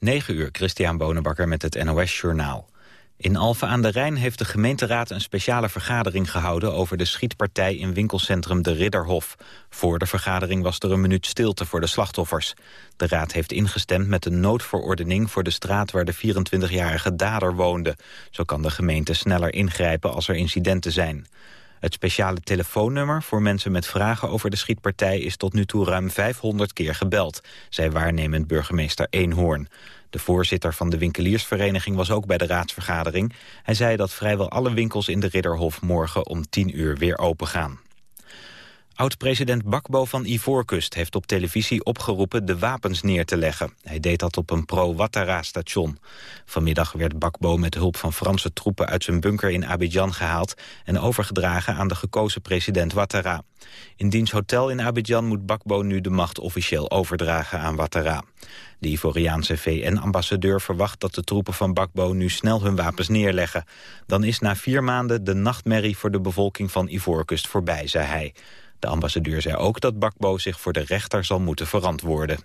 9 uur, Christian Bonenbakker met het NOS Journaal. In Alphen aan de Rijn heeft de gemeenteraad een speciale vergadering gehouden... over de schietpartij in winkelcentrum De Ridderhof. Voor de vergadering was er een minuut stilte voor de slachtoffers. De raad heeft ingestemd met een noodverordening voor de straat... waar de 24-jarige dader woonde. Zo kan de gemeente sneller ingrijpen als er incidenten zijn. Het speciale telefoonnummer voor mensen met vragen over de schietpartij... is tot nu toe ruim 500 keer gebeld, zei waarnemend burgemeester Eenhoorn. De voorzitter van de winkeliersvereniging was ook bij de raadsvergadering. Hij zei dat vrijwel alle winkels in de Ridderhof morgen om 10 uur weer open gaan. Oud-president Bakbo van Ivoorkust heeft op televisie opgeroepen de wapens neer te leggen. Hij deed dat op een pro-Ouattara-station. Vanmiddag werd Bakbo met hulp van Franse troepen uit zijn bunker in Abidjan gehaald... en overgedragen aan de gekozen president Ouattara. In diens hotel in Abidjan moet Bakbo nu de macht officieel overdragen aan Ouattara. De Ivoriaanse VN-ambassadeur verwacht dat de troepen van Bakbo nu snel hun wapens neerleggen. Dan is na vier maanden de nachtmerrie voor de bevolking van Ivoorkust voorbij, zei hij. De ambassadeur zei ook dat Bakbo zich voor de rechter zal moeten verantwoorden.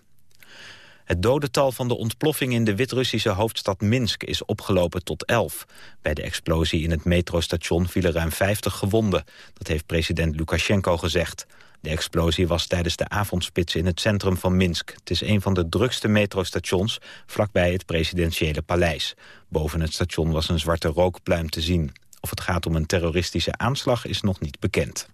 Het dodental van de ontploffing in de Wit-Russische hoofdstad Minsk is opgelopen tot 11. Bij de explosie in het metrostation vielen ruim 50 gewonden. Dat heeft president Lukashenko gezegd. De explosie was tijdens de avondspits in het centrum van Minsk. Het is een van de drukste metrostations vlakbij het presidentiële paleis. Boven het station was een zwarte rookpluim te zien. Of het gaat om een terroristische aanslag is nog niet bekend.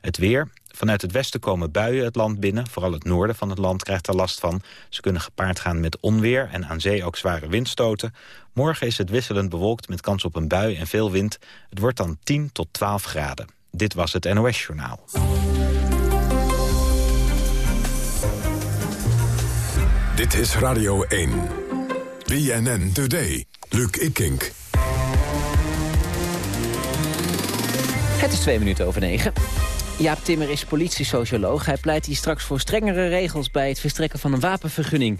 Het weer. Vanuit het westen komen buien het land binnen. Vooral het noorden van het land krijgt er last van. Ze kunnen gepaard gaan met onweer en aan zee ook zware windstoten. Morgen is het wisselend bewolkt met kans op een bui en veel wind. Het wordt dan 10 tot 12 graden. Dit was het NOS Journaal. Dit is Radio 1. BNN Today. Luc Ikink. Het is twee minuten over negen. Jaap Timmer is politiesocioloog. Hij pleit hier straks voor strengere regels bij het verstrekken van een wapenvergunning.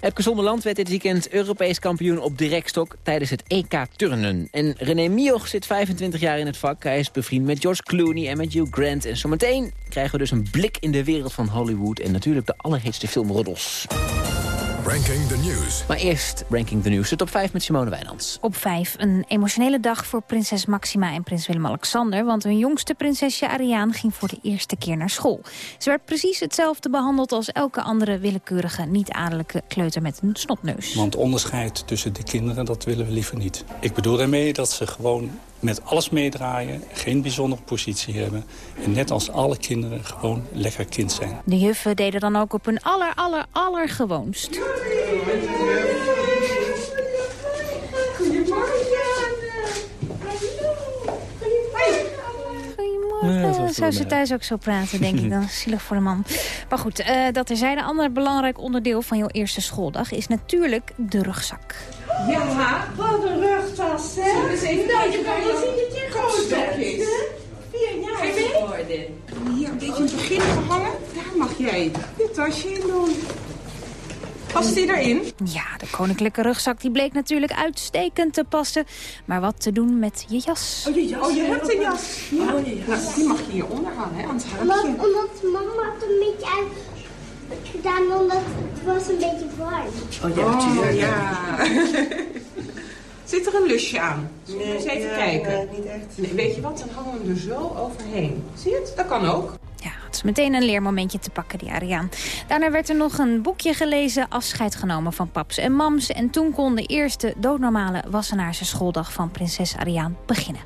Epke Zonderland werd dit weekend Europees kampioen op direktstok tijdens het EK Turnen. En René Mioch zit 25 jaar in het vak. Hij is bevriend met George Clooney en met Hugh Grant. En zometeen krijgen we dus een blik in de wereld van Hollywood... en natuurlijk de allerheetste filmroddels. Ranking the News. Maar eerst Ranking the News, de top 5 met Simone Wijnands. Op 5 een emotionele dag voor prinses Maxima en prins Willem-Alexander... want hun jongste prinsesje Ariaan ging voor de eerste keer naar school. Ze werd precies hetzelfde behandeld als elke andere willekeurige... niet-adellijke kleuter met een snotneus. Want onderscheid tussen de kinderen, dat willen we liever niet. Ik bedoel daarmee dat ze gewoon met alles meedraaien, geen bijzondere positie hebben... en net als alle kinderen gewoon lekker kind zijn. De juffen deden dan ook op hun aller, aller, allergewoonst. Goedemorgen. Zou ze thuis ook zo praten, denk ik dan. Zielig voor de man. Maar goed, uh, dat er Een ander belangrijk onderdeel van jouw eerste schooldag... is natuurlijk de rugzak. Ja, wat een rugtas, hè? Zullen we eens even nou, kijken naar je koolstokjes? Vier jaar. Hier een beetje in het begin gehangen. Daar mag jij je tasje in doen. Past die erin? Ja, de koninklijke rugzak die bleek natuurlijk uitstekend te passen. Maar wat te doen met je jas? Oh, je, jas. oh, je hebt een jas. Ja. Oh, je jas. Nou, die mag je hieronder halen, hè, anders omdat, omdat mama het een beetje uit gedaan, omdat het was een beetje warm. Oh, ja, oh, ja. Zit er een lusje aan? Nee, eens even kijken. Nee, niet echt. Nee, weet je wat, dan hangen we hem er zo overheen. Zie je het? Dat kan ook. Meteen een leermomentje te pakken, die Ariaan. Daarna werd er nog een boekje gelezen, afscheid genomen van paps en mams. En toen kon de eerste doodnormale Wassenaarse schooldag van prinses Ariaan beginnen.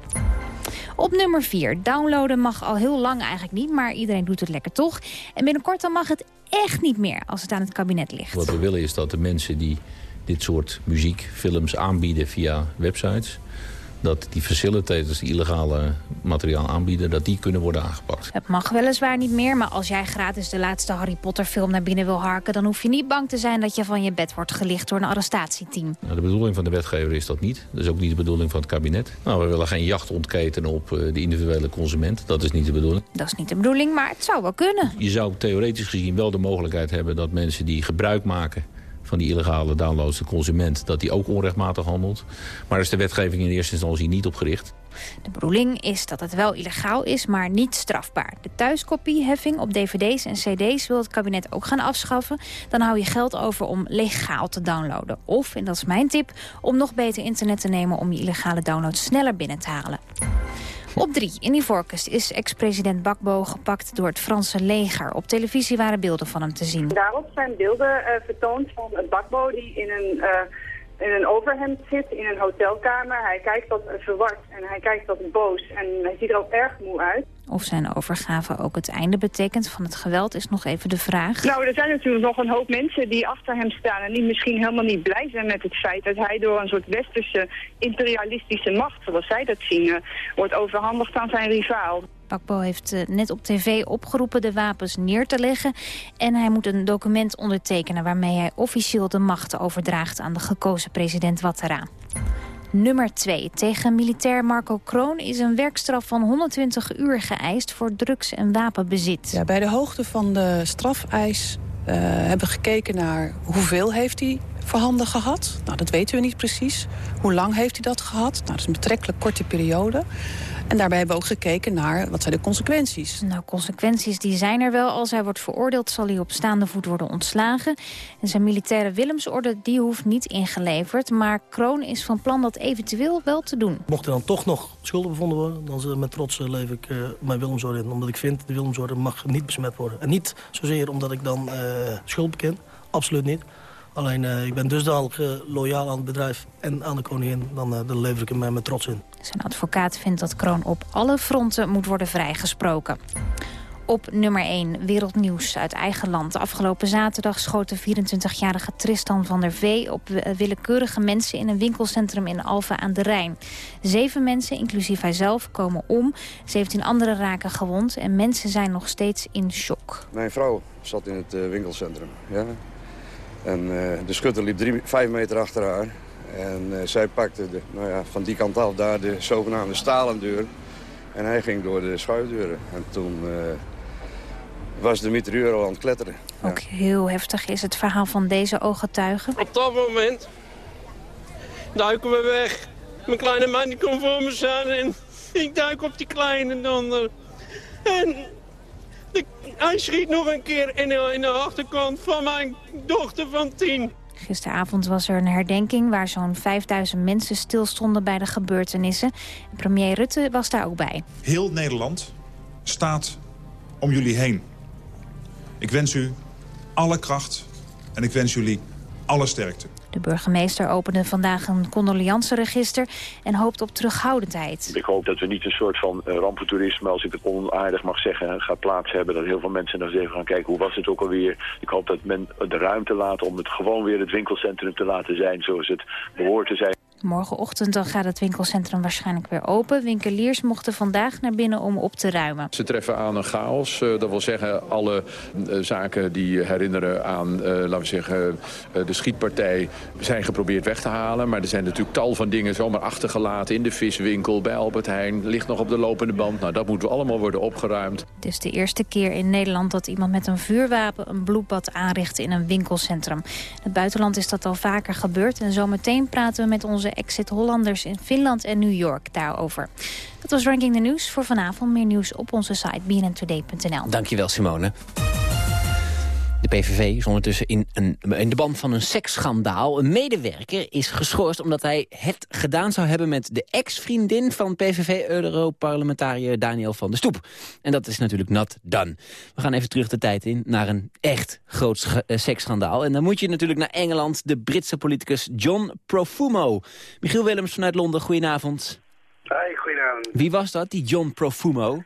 Op nummer 4. Downloaden mag al heel lang eigenlijk niet, maar iedereen doet het lekker toch. En binnenkort dan mag het echt niet meer als het aan het kabinet ligt. Wat we willen is dat de mensen die dit soort muziek, films aanbieden via websites dat die facilitators die illegale materiaal aanbieden... dat die kunnen worden aangepakt. Het mag weliswaar niet meer, maar als jij gratis de laatste Harry Potter film naar binnen wil harken... dan hoef je niet bang te zijn dat je van je bed wordt gelicht door een arrestatieteam. Nou, de bedoeling van de wetgever is dat niet. Dat is ook niet de bedoeling van het kabinet. Nou, we willen geen jacht ontketenen op eh, de individuele consument. Dat is niet de bedoeling. Dat is niet de bedoeling, maar het zou wel kunnen. Je zou theoretisch gezien wel de mogelijkheid hebben dat mensen die gebruik maken van die illegale downloads, de consument, dat die ook onrechtmatig handelt. Maar is de wetgeving in eerste instantie niet op gericht. De bedoeling is dat het wel illegaal is, maar niet strafbaar. De thuiskopieheffing op dvd's en cd's wil het kabinet ook gaan afschaffen. Dan hou je geld over om legaal te downloaden. Of, en dat is mijn tip, om nog beter internet te nemen... om je illegale downloads sneller binnen te halen. Op drie in Ivoorkust is ex-president Bakbo gepakt door het Franse leger. Op televisie waren beelden van hem te zien. Daarop zijn beelden uh, vertoond van Bakbo die in een... Uh in een overhemd zit in een hotelkamer. Hij kijkt wat verward en hij kijkt wat boos en hij ziet er ook erg moe uit. Of zijn overgave ook het einde betekent van het geweld is nog even de vraag. Nou, er zijn natuurlijk nog een hoop mensen die achter hem staan... en die misschien helemaal niet blij zijn met het feit dat hij door een soort westerse imperialistische macht... zoals zij dat zien, uh, wordt overhandigd aan zijn rivaal. Bakbo heeft uh, net op tv opgeroepen de wapens neer te leggen... en hij moet een document ondertekenen waarmee hij officieel de macht overdraagt... aan de gekozen president Ouattara. Nummer 2. Tegen militair Marco Kroon is een werkstraf van 120 uur geëist voor drugs- en wapenbezit. Ja, bij de hoogte van de strafeis uh, hebben we gekeken naar hoeveel heeft hij voorhanden gehad. Nou, dat weten we niet precies. Hoe lang heeft hij dat gehad? Nou, dat is een betrekkelijk korte periode. En daarbij hebben we ook gekeken naar wat zijn de consequenties. Nou, consequenties die zijn er wel. Als hij wordt veroordeeld zal hij op staande voet worden ontslagen. En zijn militaire Willemsorde die hoeft niet ingeleverd. Maar Kroon is van plan dat eventueel wel te doen. Mocht er dan toch nog schulden bevonden worden... dan met trots uh, leef ik uh, mijn Willemsorde in. Omdat ik vind, de Willemsorde mag niet besmet worden. En niet zozeer omdat ik dan uh, schuld beken. Absoluut niet. Alleen uh, ik ben dusdanig uh, loyaal aan het bedrijf en aan de koningin. Dan, uh, dan lever ik hem met trots in. Zijn advocaat vindt dat Kroon op alle fronten moet worden vrijgesproken. Op nummer 1, wereldnieuws uit eigen land. Afgelopen zaterdag schoot de 24-jarige Tristan van der Vee... op willekeurige mensen in een winkelcentrum in Alphen aan de Rijn. Zeven mensen, inclusief hij zelf, komen om. 17 anderen raken gewond en mensen zijn nog steeds in shock. Mijn vrouw zat in het winkelcentrum, ja. En uh, de schutter liep drie, vijf meter achter haar. En uh, zij pakte de, nou ja, van die kant af daar de zogenaamde stalen deur. En hij ging door de schuifdeuren. En toen uh, was de mitrailleur al aan het kletteren. Ook ja. heel heftig is het verhaal van deze ooggetuigen. Op dat moment duiken we weg. Mijn kleine man die komt voor me staan en ik duik op die kleine donder. En de, hij schiet nog een keer in de, in de achterkant van mijn dochter van tien. Gisteravond was er een herdenking waar zo'n 5000 mensen stilstonden bij de gebeurtenissen. Premier Rutte was daar ook bij. Heel Nederland staat om jullie heen. Ik wens u alle kracht en ik wens jullie alle sterkte. De burgemeester opende vandaag een condoleanceregister en hoopt op terughoudendheid. Ik hoop dat we niet een soort van uh, rampentoerisme, als ik het onaardig mag zeggen, gaat plaats hebben. Dat heel veel mensen nog eens even gaan kijken hoe was het ook alweer. Ik hoop dat men de ruimte laat om het gewoon weer het winkelcentrum te laten zijn zoals het behoort te zijn. Morgenochtend dan gaat het winkelcentrum waarschijnlijk weer open. Winkeliers mochten vandaag naar binnen om op te ruimen. Ze treffen aan een chaos. Uh, dat wil zeggen alle uh, zaken die herinneren aan, uh, laten we zeggen, de schietpartij... zijn geprobeerd weg te halen. Maar er zijn natuurlijk tal van dingen zomaar achtergelaten... in de viswinkel, bij Albert Heijn, ligt nog op de lopende band. Nou, dat moet allemaal worden opgeruimd. Het is de eerste keer in Nederland dat iemand met een vuurwapen... een bloedbad aanricht in een winkelcentrum. In het buitenland is dat al vaker gebeurd. En zometeen praten we met onze exit Hollanders in Finland en New York daarover. Dat was Ranking the News voor vanavond. Meer nieuws op onze site bnntoday.nl. Dankjewel Simone. De PVV is ondertussen in, een, in de band van een seksschandaal. Een medewerker is geschorst omdat hij het gedaan zou hebben... met de ex-vriendin van PVV-europarlementariër Daniel van der Stoep. En dat is natuurlijk not done. We gaan even terug de tijd in naar een echt groot seksschandaal. En dan moet je natuurlijk naar Engeland, de Britse politicus John Profumo. Michiel Willems vanuit Londen, goedenavond. Hi, goedenavond. Wie was dat, die John Profumo?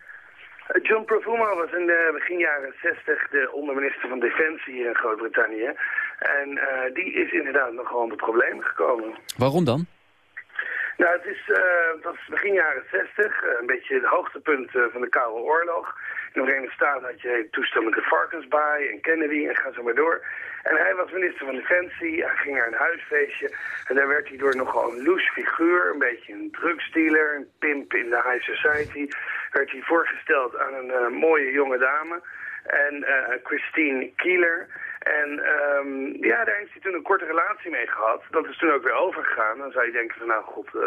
John Profumo was in de begin jaren 60 de onderminister van Defensie hier in Groot-Brittannië. En uh, die is inderdaad nog gewoon op problemen gekomen. Waarom dan? Nou, het is, uh, het was begin jaren 60, uh, een beetje het hoogtepunt van de Koude Oorlog. In de Verenigde Staten had je toestel met de Varkensbaai en Kennedy en ga zo maar door. En hij was minister van Defensie, hij ging naar een huisfeestje. En daar werd hij door nogal een loose figuur, een beetje een drugsdealer, een pimp in de high society... werd hij voorgesteld aan een uh, mooie jonge dame... En uh, Christine Kieler. En um, ja, daar heeft hij toen een korte relatie mee gehad. Dat is toen ook weer overgegaan. Dan zou je denken van nou god, uh,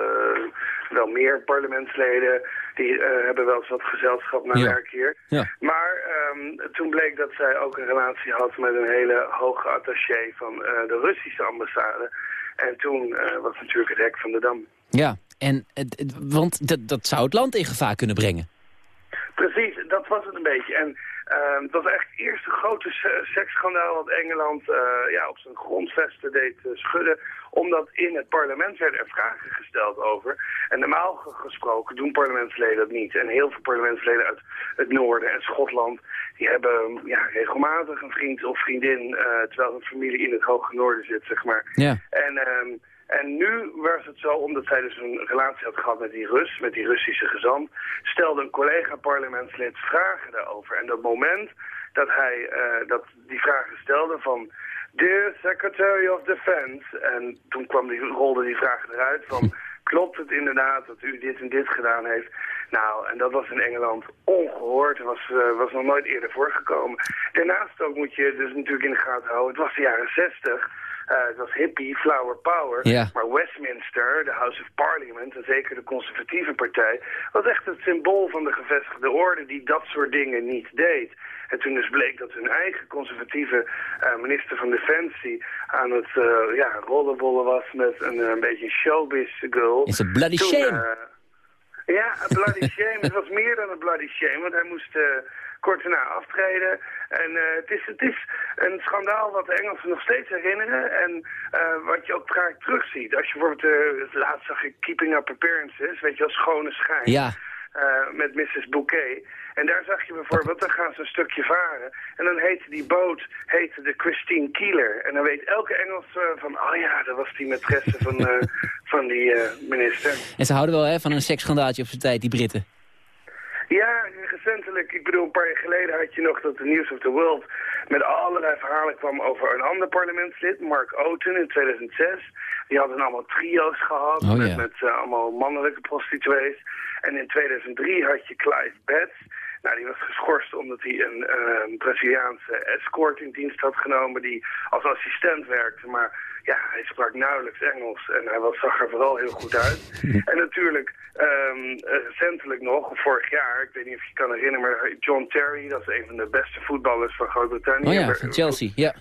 wel meer parlementsleden die uh, hebben wel eens wat gezelschap naar werk hier. Ja. Maar um, toen bleek dat zij ook een relatie had met een hele hoge attaché van uh, de Russische ambassade. En toen was natuurlijk het hek van de dam. Ja, en, want dat, dat zou het land in gevaar kunnen brengen. Precies, dat was het een beetje. En uh, het was echt het eerste grote seksschandaal wat Engeland uh, ja, op zijn grondvesten deed uh, schudden. Omdat in het parlement werden er vragen gesteld over. En normaal gesproken doen parlementsleden dat niet. En heel veel parlementsleden uit het noorden en Schotland... die hebben ja, regelmatig een vriend of vriendin... Uh, terwijl hun familie in het hoge noorden zit, zeg maar. Ja. En... Um, en nu was het zo, omdat zij dus een relatie had gehad met die Rus, met die Russische gezant, stelde een collega-parlementslid vragen daarover. En dat moment dat hij uh, dat die vragen stelde van... Dear Secretary of Defense, en toen kwam die, rolde die vraag eruit van... Klopt het inderdaad dat u dit en dit gedaan heeft? Nou, en dat was in Engeland ongehoord. Dat was, uh, was nog nooit eerder voorgekomen. Daarnaast ook moet je dus natuurlijk in de gaten houden. Het was de jaren zestig. Uh, het was hippie, flower power. Ja. Maar Westminster, de House of Parliament, en zeker de conservatieve partij, was echt het symbool van de gevestigde orde die dat soort dingen niet deed. En toen dus bleek dat hun eigen conservatieve uh, minister van Defensie aan het uh, ja, rollenbollen was met een, een beetje showbiz girl. Is het bloody toen, shame? ja, een bloody shame. het was meer dan een bloody shame, want hij moest kort daarna aftreden. En uh, het, is, het is een schandaal wat de Engelsen nog steeds herinneren. En uh, wat je ook vaak terugziet. Als je bijvoorbeeld, uh, laatst zag ik Keeping Up Appearances, weet je wel, schone schijn. Ja. met Mrs. Bouquet. En daar zag je bijvoorbeeld, dan gaan ze een stukje varen. En dan heet die boot heette de Christine Keeler. En dan weet elke Engels van, oh ja, dat was die maîtresse van, van die minister. En ze houden wel hè, van een seksschandaaltje op zijn tijd, die Britten. Ja, recentelijk, ik bedoel, een paar jaar geleden had je nog dat de News of the World met allerlei verhalen kwam over een ander parlementslid, Mark Oten in 2006. Die hadden allemaal trio's gehad oh, met, uh, allemaal mannelijke prostituees. En in 2003 had je Clive Betts. Nou, die was geschorst omdat hij een uh, Braziliaanse escort in dienst had genomen die als assistent werkte. Maar ja, hij sprak nauwelijks Engels en hij was, zag er vooral heel goed uit. en natuurlijk, um, recentelijk nog, vorig jaar, ik weet niet of je je kan herinneren, maar John Terry, dat is een van de beste voetballers van Groot-Brittannië. Oh ja, van Chelsea, ja.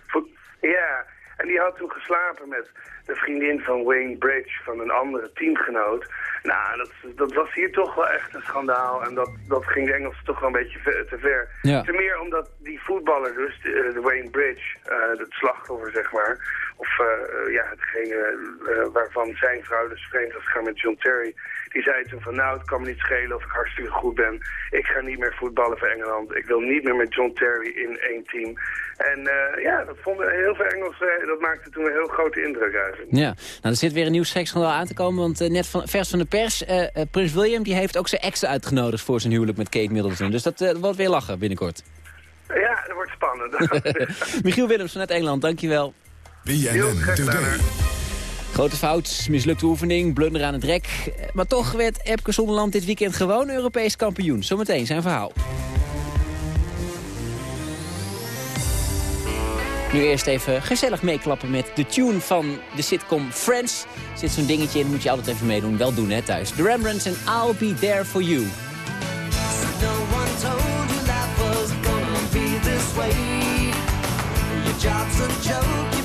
Ja, en die had toen geslapen met de vriendin van Wayne Bridge, van een andere teamgenoot. Nou, dat, dat was hier toch wel echt een schandaal. En dat, dat ging de Engelsen toch wel een beetje te ver. Ja. Ten meer omdat die voetballer dus, de, de Wayne Bridge, uh, het slachtoffer zeg maar... of uh, ja, hetgene uh, waarvan zijn vrouw dus vreemd was gegaan met John Terry... die zei toen van, nou, het kan me niet schelen of ik hartstikke goed ben. Ik ga niet meer voetballen voor Engeland. Ik wil niet meer met John Terry in één team. En ja, dat vonden heel veel Engelsen... dat maakte toen een heel grote indruk uit. Ja, nou, er zit weer een nieuw seksschandaal aan te komen. Want uh, net van, vers van de pers, uh, uh, Prins William die heeft ook zijn ex uitgenodigd voor zijn huwelijk met Kate Middleton. Dus dat wordt weer lachen binnenkort. Ja, dat wordt spannend. Michiel Willems vanuit Engeland, dankjewel. BNN Today. Grote fout, mislukte oefening, blunder aan het rek. Maar toch werd Epke Zonderland dit weekend gewoon Europees kampioen. Zometeen zijn verhaal. Nu eerst even gezellig meeklappen met de tune van de sitcom Friends. Er zit zo'n dingetje in, moet je altijd even meedoen. Wel doen, hè, thuis. The Rembrandts en I'll Be There For You. No one told you gonna be this way. Your job's a joke,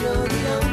you're the only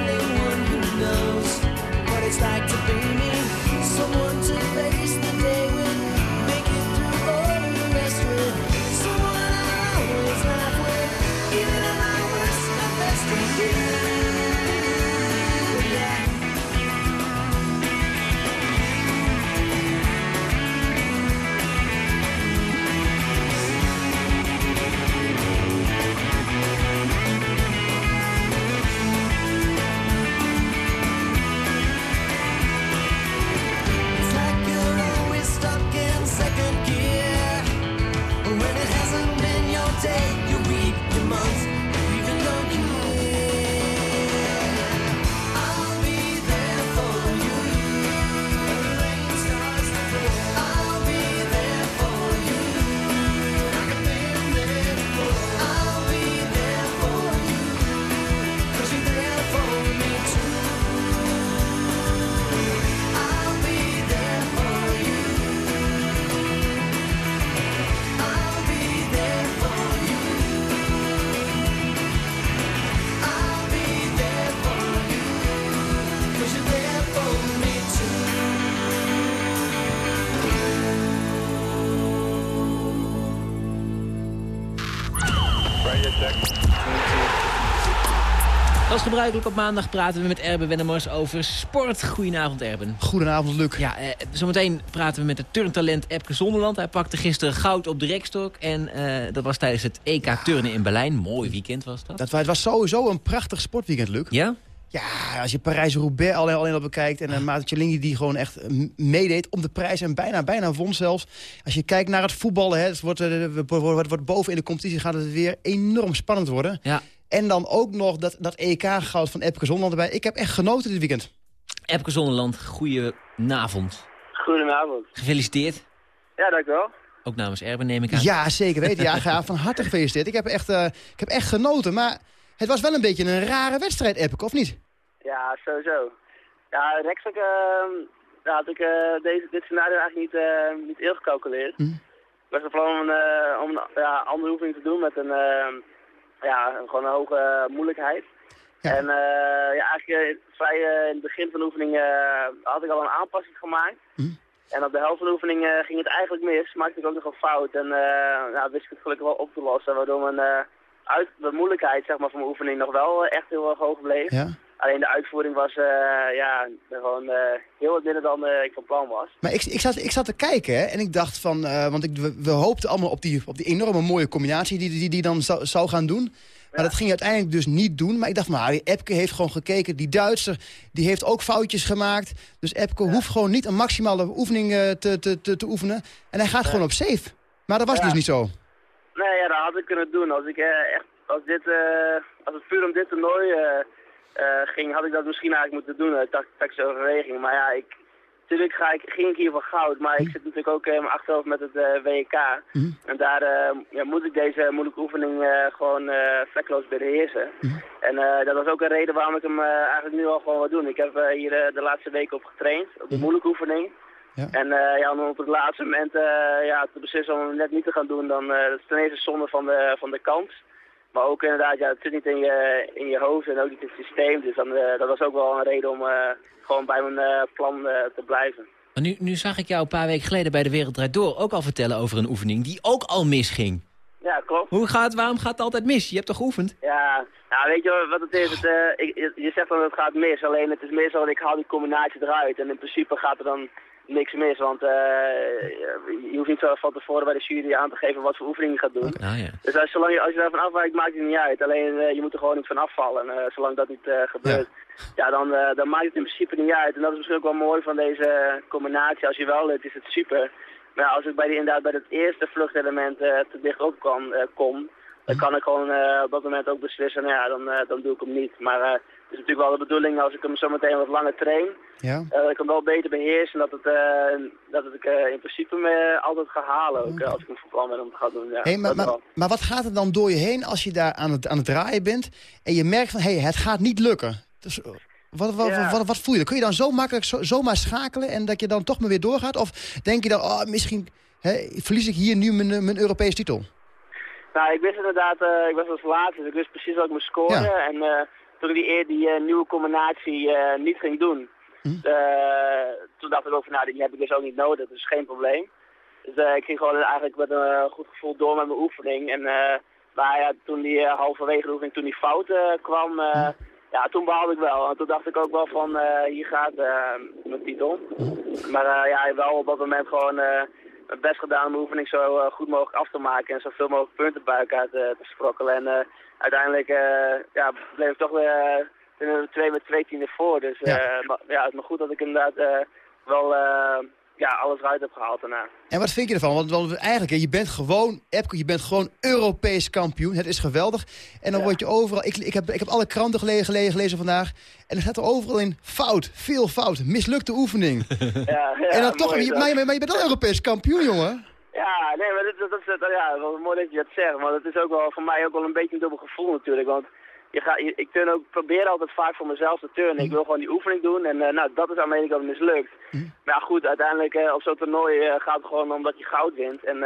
gebruikelijk op maandag praten we met Erben Wennemars over sport. Goedenavond Erben. Goedenavond Luc. Ja, eh, zometeen praten we met het turntalent Epke Zonderland. Hij pakte gisteren goud op de rekstok. En eh, dat was tijdens het EK turnen in Berlijn. Mooi weekend was dat. Dat, het was sowieso een prachtig sportweekend, Luc. Ja? Ja, als je Parijs-Roubaix alleen, alleen al bekijkt... en uh, Maarten Lingi die gewoon echt eh, meedeed om de prijs... en bijna, bijna won zelfs. Als je kijkt naar het voetballen, hè, het wordt, eh, wordt, wordt, wordt boven in de competitie... gaat het weer enorm spannend worden. Ja. En dan ook nog dat, dat EK-goud van Epke Zonderland erbij. Ik heb echt genoten dit weekend. Epke Zonderland, goedenavond. Goedenavond. Gefeliciteerd. Ja, dankjewel. Ook namens Erben neem ik aan. Ja, zeker weten. Ja, ga van harte gefeliciteerd. Ik heb, echt, eh, ik heb echt genoten. Maar het was wel een beetje een rare wedstrijd, Epke, of niet? Ja, sowieso. Ja, Rekstok ehm had ik eh, deze, dit scenario eigenlijk niet, eh niet ingecalculeerd. Ik was van plan om een, eh, om een ja, andere oefening te doen met een, ehm, ja, gewoon een hoge moeilijkheid. En eh, ja, eigenlijk eh, vrij eh, in het begin van de oefening had ik al een aanpassing gemaakt. En op de helft van de oefening ging het eigenlijk mis, maakte ik ook nog een fout. En eh nou, wist ik het gelukkig wel op te lossen, waardoor mijn, eh, uit, de moeilijkheid zeg maar, van mijn oefening nog wel echt heel erg hoog bleef. Ja. Alleen de uitvoering was eh, ja, gewoon eh, heel wat minder dan eh, ik van plan was. Maar ik, ik, zat, ik zat te kijken hè, en ik dacht van... want ik, we, we hoopten allemaal op die, op die enorme mooie combinatie die die, die dan zou, zou gaan doen. Maar dat ging je uiteindelijk dus niet doen. Maar ik dacht, nou, die Epke heeft gewoon gekeken. Die Duitser die heeft ook foutjes gemaakt. Dus Epke hoeft gewoon niet een maximale oefening te, te, te, te oefenen. En hij gaat gewoon op safe. Maar dat was Ja. dus niet zo. Nee, ja, dat had ik kunnen doen. Als, ik, echt, als, dit, eh, als het puur om dit toernooi ging, had ik dat misschien eigenlijk moeten doen. Uh, tactische overweging. Maar ja, ik, natuurlijk ga ik, ging ik hier voor goud. Maar ik zit natuurlijk ook eh, in mijn achterhoofd met het eh, WK. En daar eh, ja, moet ik deze moeilijke oefening eh, gewoon eh vlekkeloos beheersen. En eh, dat was ook een reden waarom ik hem eh, eigenlijk nu al gewoon wil doen. Ik heb eh, hier eh, de laatste weken op getraind, op de moeilijke oefening. En eh, ja, om op het laatste moment eh, ja, te beslissen om hem net niet te gaan doen, dan eh dat is ten eerste zonde van de, van de kans. Maar ook inderdaad, ja, het zit niet in je, in je hoofd en ook niet in het systeem. Dus dan, eh, dat was ook wel een reden om eh, gewoon bij mijn eh, plan te blijven. Maar nu, nu zag ik jou een paar weken geleden bij de Wereld Draait Door ook al vertellen over een oefening die ook al misging. Ja, klopt. Hoe gaat, waarom gaat het altijd mis? Je hebt toch geoefend? Ja, nou, weet je wat het is? Het, ik, je, je zegt dan dat het gaat mis, alleen het is mis want ik haal die combinatie eruit. En in principe gaat er dan niks mis, want eh, je hoeft niet zo van tevoren bij de jury aan te geven wat voor oefening je gaat doen. Ah, ja. Dus als, zolang je, als je daarvan afwijkt, maakt het niet uit. Alleen eh, je moet er gewoon niet van afvallen. En eh, zolang dat niet gebeurt, ja. dan, dan maakt het in principe niet uit. En dat is misschien ook wel mooi van deze combinatie. Als je wel lukt, is het super. Maar ja, als ik bij die, inderdaad bij het eerste vluchtelement te dicht op kan, kom, dan kan ik gewoon eh, op dat moment ook beslissen, nou ja, dan, eh, dan doe ik hem niet. Maar eh, het is natuurlijk wel de bedoeling als ik hem zo meteen wat langer train, Ja. dat ik hem wel beter beheers en dat, het, dat het, ik in principe me altijd ga halen ook, eh, als ik hem ben om te gaan doen. Ja, Hey, maar, maar, wat gaat er dan door je heen als je daar aan het, aan het draaien bent... en je merkt van, hé, hey, het gaat niet lukken. Dus, wat, wat, Ja. wat, wat voel je dan? Kun je dan zo makkelijk zo, zomaar schakelen... en dat je dan toch maar weer doorgaat? Of denk je dan, oh, misschien hè, verlies ik hier nu mijn, mijn Europese titel? Nou, ik wist inderdaad, eh, ik was als laatste, dus ik wist precies wat ik moest scoren. Ja. En eh, toen ik die, eer- die eh, nieuwe combinatie eh, niet ging doen, eh, toen dacht ik ook van nou, die heb ik dus ook niet nodig, dus geen probleem. Dus eh, ik ging gewoon eigenlijk met een eh, goed gevoel door met mijn oefening. En eh, maar ja, toen die eh, halverwege de oefening, toen die fout eh, kwam, eh, ja, toen behaalde ik wel. En toen dacht ik ook wel van, eh, hier gaat eh, mijn titel. Maar eh, ja, wel op dat moment gewoon eh, mijn best gedaan om mijn oefening zo eh, goed mogelijk af te maken. En zoveel mogelijk punten bij elkaar te, te sprokkelen. En eh, uiteindelijk eh, ja, bleef ik toch weer de twee met twee tienden voor. Dus Ja. eh, maar, ja, het is maar goed dat ik inderdaad wel ja, alles eruit heb gehaald daarna. En wat vind je ervan? Want, want eigenlijk, je bent gewoon, Epke, je bent gewoon Europees kampioen. Het is geweldig. En dan word je overal... Ik, ik, heb, ik heb alle kranten gelezen, vandaag. En er staat er overal in fout, veel fout, mislukte oefening. Ja, ja, en dan toch, je, dat. maar, je- maar je bent wel Europees kampioen, jongen. Ja, nee, maar dat, dat, dat, is- ja, wel mooi dat je dat zegt. Maar dat is ook wel voor mij ook wel een beetje een dubbel gevoel natuurlijk. Want je gaat, je- ik turn ook, probeer altijd vaak voor mezelf te turnen. Ik wil gewoon die oefening doen. En eh, nou, dat is aan mij ook mislukt. Maar ja, goed, uiteindelijk eh, op zo'n toernooi eh, gaat het gewoon omdat je goud wint. En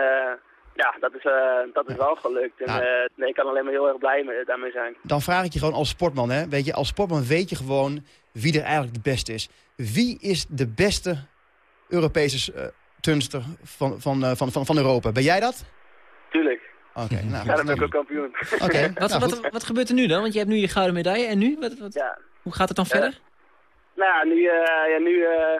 ja, dat is, dat is wel gelukt. En nee, ik kan alleen maar heel erg blij mee, daarmee zijn. Dan vraag ik je gewoon als sportman, hè. Weet je, als sportman weet je gewoon wie er eigenlijk de beste is. Wie is de beste Europese turnster van, van, van, van, van Europa? Ben jij dat? Tuurlijk. Oké, nou, ja, dan ben ik ook kampioen. Oké, Wat, nou, wat, gebeurt er nu dan? Want je hebt nu je gouden medaille en nu? Wat, wat, Ja. Hoe gaat het dan Ja. verder? Nou ja, nu, eh, ja, nu eh,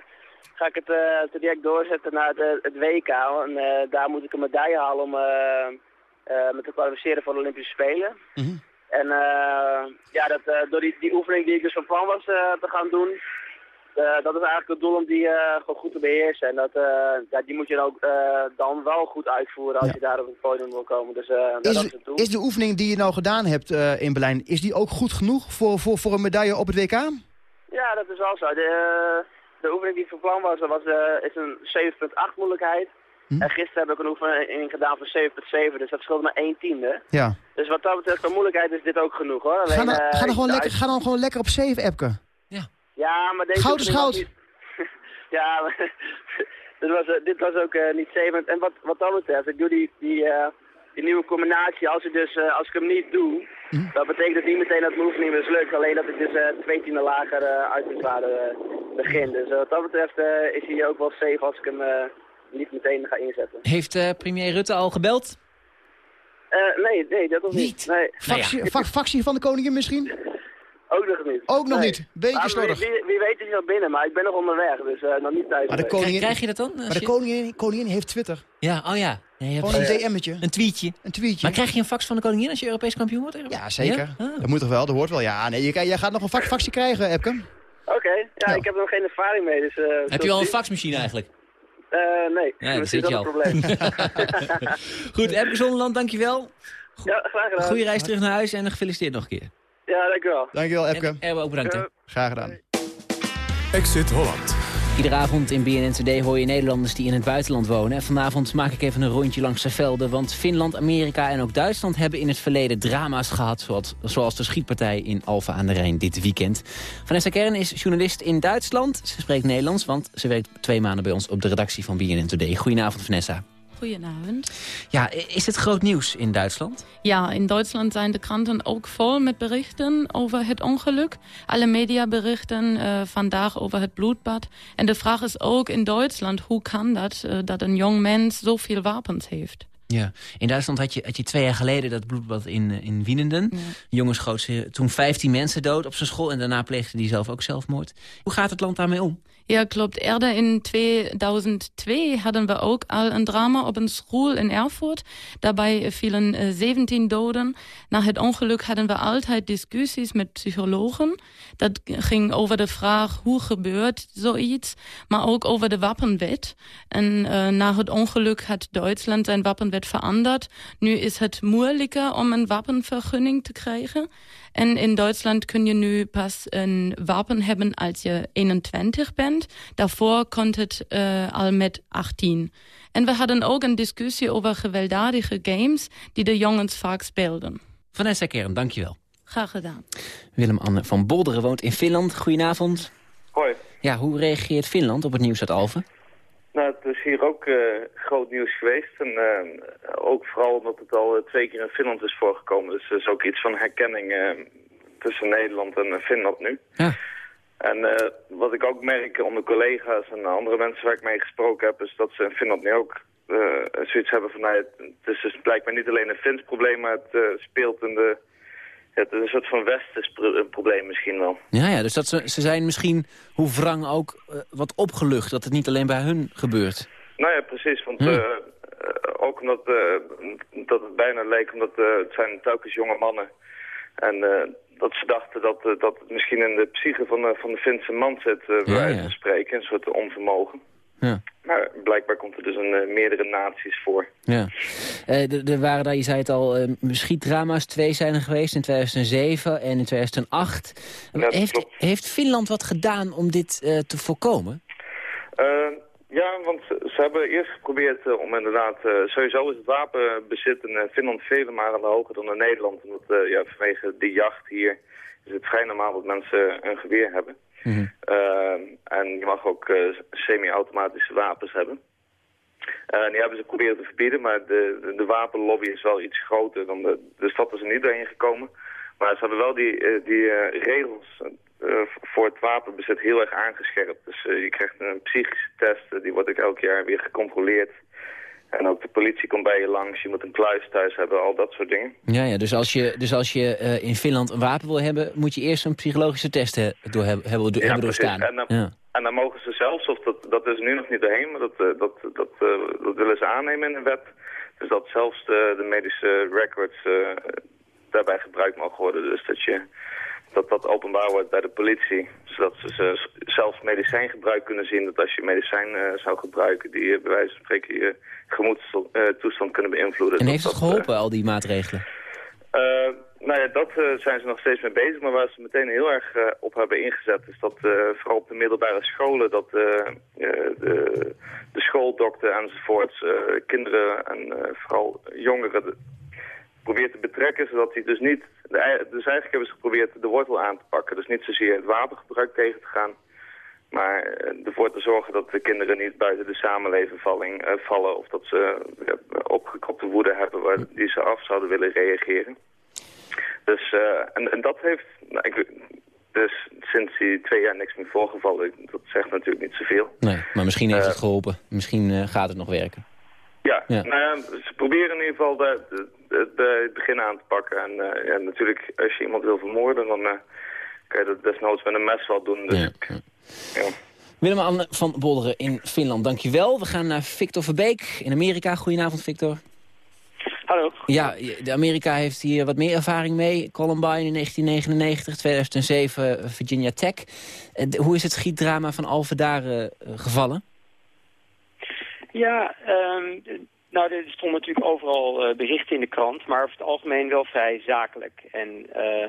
ga ik het eh, traject doorzetten naar het, het WK. En eh, daar moet ik een medaille halen om eh, eh, me te kwalificeren voor de Olympische Spelen. En eh, ja, dat, eh, door die, die oefening die ik dus van plan was eh, te gaan doen, eh, dat is eigenlijk het doel om die eh, gewoon goed te beheersen. En dat, eh, ja, die moet je dan ook eh, dan wel goed uitvoeren als Ja. je daar op het podium wil komen. Dus eh, dat is Is, het doel. is de oefening die je nou gedaan hebt eh, in Berlijn, is die ook goed genoeg voor, voor, voor een medaille op het WK? Ja, dat is wel zo. De, eh, de oefening die van plan was, was eh, is een 7.8 moeilijkheid. En gisteren heb ik een oefening gedaan voor 7.7, dus dat scheelt maar 1 tiende. Ja. Dus wat dat betreft, qua moeilijkheid is dit ook genoeg hoor. Alleen, Ga dan, eh, ga, dan gewoon lekker, ga dan gewoon lekker op 7, Epke. Ja, maar deze Goud is oefening was goud. niet- ja, maar dit, was, eh, dit was ook eh, niet 7. En wat, wat dat betreft, ik doe die, die, eh, die nieuwe combinatie, als ik, dus, eh, als ik hem niet doe, Hm? dat betekent dus niet meteen dat mijn oefening mislukt. Alleen dat ik dus eh twee tienden lager uh, uitgangslade eh, begin. Dus wat dat betreft eh, is hij ook wel safe als ik hem eh, niet meteen ga inzetten. Heeft eh, premier Rutte al gebeld? Eh, nee, nee, dat nog niet. Nee. Factie, fa- factie van de koningin misschien? Ook nog niet. Ook nog Nee. niet. Beetje Maar slordig. wie, wie weet is hij nog binnen, maar ik ben nog onderweg, dus eh, nog niet thuis. Maar de koningin, Krijg je dat dan? Maar de koningin, koningin heeft Twitter. Ja, oh ja. Nee, je Gewoon een. DM'tje. Een tweetje. Een tweetje. Maar krijg je een fax van de koningin als je Europees kampioen wordt? Ja, zeker. Ja? Ah. Dat moet toch wel, dat hoort wel. Ja, nee, je, jij gaat nog een fax, factie krijgen, Epke. Oké, ja, ik heb er nog geen ervaring mee, dus... eh, Heb je al een faxmachine eigenlijk? Eh, nee, Ja, dat je is al. een probleem. Goed, Epke Zonderland, dankjewel. ja, graag gedaan. Goeie reis terug naar huis en gefeliciteerd nog een keer. Ja, dankjewel. Dankjewel, Epke. En Erbe ook bedankt. hè. Graag gedaan. Exit Holland. Iedere avond in BNN Today hoor je Nederlanders die in het buitenland wonen. En vanavond maak ik even een rondje langs de velden. Want Finland, Amerika en ook Duitsland hebben in het verleden drama's gehad. Zoals, zoals de schietpartij in Alphen aan de Rijn dit weekend. Vanessa Kern is journalist in Duitsland. Ze spreekt Nederlands, want ze werkt twee maanden bij ons op de redactie van BNN Today. Goedenavond Vanessa. Goedenavond. Ja, is het groot nieuws in Duitsland? Ja, in Duitsland zijn de kranten ook vol met berichten over het ongeluk. Alle media berichten uh, vandaag over het bloedbad. En de vraag is ook in Duitsland, hoe kan dat, uh, dat een jong mens zoveel wapens heeft? Ja, in Duitsland had je, had je twee jaar geleden dat bloedbad in, eh, in Wienenden. Ja. Jongens schoot toen 15 mensen dood op zijn school... en daarna pleegde die zelf ook zelfmoord. Hoe gaat het land daarmee om? Ja, klopt. Eerder in 2002 hadden we ook al een drama op een school in Erfurt. Daarbij vielen uh, 17 doden. Na het ongeluk hadden we altijd discussies met psychologen. Dat ging over de vraag hoe gebeurt zoiets, maar ook over de wapenwet. En uh, na het ongeluk had Duitsland zijn wapenwet veranderd. Nu is het moeilijker om een wapenvergunning te krijgen. En in Duitsland kun je nu pas een wapen hebben als je 21 bent. Daarvoor kon het uh, al met 18. En we hadden ook een discussie over gewelddadige games die de jongens vaak speelden. Vanessa Kern, dankjewel. Graag gedaan. Willem-Anne van Bolderen woont in Finland. Goedenavond. Hoi. Ja, hoe reageert Finland op het nieuws uit Alphen? Nou, het is hier ook uh, groot nieuws geweest. En uh, ook vooral omdat het al uh, twee keer in Finland is voorgekomen. Dus dat is ook iets van herkenning tussen Nederland en eh, Finland nu. Ja. En eh, wat ik ook merk onder collega's en andere mensen waar ik mee gesproken heb... is dat ze in Finland nu ook eh, zoiets hebben van... Nou, het, het is dus blijkbaar niet alleen een Fins probleem, maar het eh, speelt in de... ja, het is een soort van westers pro- probleem misschien wel. Ja, ja, dus dat ze, ze zijn misschien, hoe wrang ook, eh, wat opgelucht... dat het niet alleen bij hun gebeurt. Nou ja, precies. Want Hm. eh, eh, ook omdat dat het bijna leek, omdat het zijn telkens jonge mannen. En dat ze dachten dat, dat het misschien in de psyche van, de van de Finse man zit, bij van spreken, een soort onvermogen. Ja. Maar blijkbaar komt er dus in eh, meerdere naties voor. Ja. Eh, er- waren daar, je zei het al, eh, schietdrama's. Twee zijn er geweest in 2007 en in 2008. heeft, heeft Finland wat gedaan om dit te voorkomen? Ja, want ze, hebben eerst geprobeerd om inderdaad... sowieso is het wapenbezit in Finland vele malen hoger dan in Nederland. Omdat ja, vanwege de jacht hier is het vrij normaal dat mensen een geweer hebben. Eh, en je mag ook eh, semi-automatische wapens hebben. Eh, en die hebben ze proberen te verbieden, maar de, de, wapenlobby is wel iets groter. Dan de, de stad is er niet doorheen gekomen. Maar ze hebben wel die, eh, die regels voor het wapenbezit heel erg aangescherpt. Dus je krijgt een psychische test, die wordt ook elk jaar weer gecontroleerd. En ook de politie komt bij je langs, je moet een kluis thuis hebben, al dat soort dingen. Ja, ja dus als je, dus als je eh, in Finland een wapen wil hebben... moet je eerst een psychologische test he- door hebben, hebben, door- Ja, hebben doorstaan. En dan, Ja. en dan mogen ze zelfs, of dat, dat is nu nog niet doorheen, maar dat, eh, dat, dat, eh, dat willen ze aannemen in de wet. Dus dat zelfs de, de medische records daarbij gebruikt mogen worden. Dus dat, je, dat dat openbaar wordt bij de politie. Zodat ze, ze zelfs medicijngebruik kunnen zien. Dat als je medicijn zou gebruiken die eh, bij wijze van spreken je gemoedstoestand kunnen beïnvloeden. En heeft het dat, eh, geholpen, al die maatregelen? eh, nou ja, dat eh, zijn ze nog steeds mee bezig. Maar waar ze meteen heel erg eh, op hebben ingezet... is dat eh, vooral op de middelbare scholen... dat eh, eh, de, de schooldokter enzovoorts... eh, kinderen en eh, vooral jongeren probeert te betrekken... zodat die dus niet... De, dus eigenlijk hebben ze geprobeerd de wortel aan te pakken. Dus niet zozeer het wapengebruik tegen te gaan... Maar eh, ervoor te zorgen dat de kinderen niet buiten de samenleving eh, vallen... of dat ze opgekropte woede hebben waar die ze af zouden willen reageren. Dus, eh, en, en dat heeft... Nou, ik, dus sinds die twee jaar niks meer voorgevallen. Dat zegt natuurlijk niet zoveel. Nee, maar misschien heeft het geholpen. Misschien gaat het nog werken. Ja, Ja. Nou ja, ze proberen in ieder geval de, de, de- de- het begin aan te pakken. En ja, natuurlijk, als je iemand wil vermoorden, dan kan je dat desnoods met een mes wel doen. Dus ik- ja. Willem-Anne van Bolderen in Finland, dankjewel. We gaan naar Victor Verbeek in Amerika. Goedenavond, Victor. Hallo. Ja, de Amerika heeft hier wat meer ervaring mee. Columbine in 1999, 2007 Virginia Tech. Eh, Hoe is het schietdrama van Alphen daar eh, gevallen? Ja, ehm, nou, er stonden natuurlijk overal eh, berichten in de krant, maar over het algemeen wel vrij zakelijk. En eh,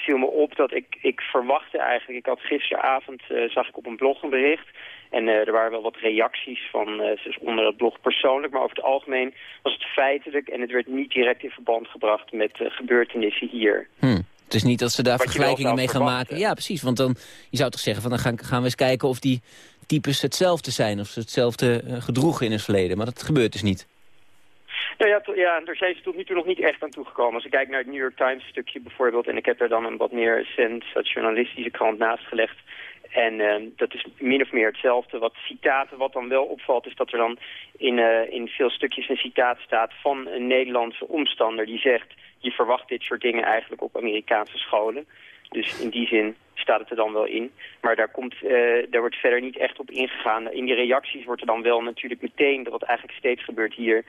het viel me op dat ik, ik verwachtte eigenlijk, ik had gisteravond, eh, zag ik op een blog een bericht. En eh, er waren wel wat reacties van, dus onder het blog persoonlijk, maar over het algemeen was het feitelijk en het werd niet direct in verband gebracht met gebeurtenissen hier. Hm. Het is niet dat ze daar Wat vergelijkingen mee gaan verwachten. maken. Ja, precies. Want dan, je zou toch zeggen, van, dan gaan, gaan we eens kijken of die types hetzelfde zijn. Of ze hetzelfde gedroegen in het verleden. Maar dat gebeurt dus niet. Nou ja, ja, daar zijn ze tot nu toe nog niet echt aan toegekomen. Als ik kijk naar het New York Times stukje bijvoorbeeld... en ik heb er dan een wat meer sensationalistische krant naast gelegd... En eh, dat is min of meer hetzelfde. Wat citaten, wat dan wel opvalt, is dat er dan in, eh, in veel stukjes een citaat staat van een Nederlandse omstander die zegt, je verwacht dit soort dingen eigenlijk op Amerikaanse scholen. Dus in die zin staat het er dan wel in. Maar daar, komt, eh, daar wordt verder niet echt op ingegaan. In die reacties wordt er dan wel natuurlijk meteen, wat eigenlijk steeds gebeurt hier,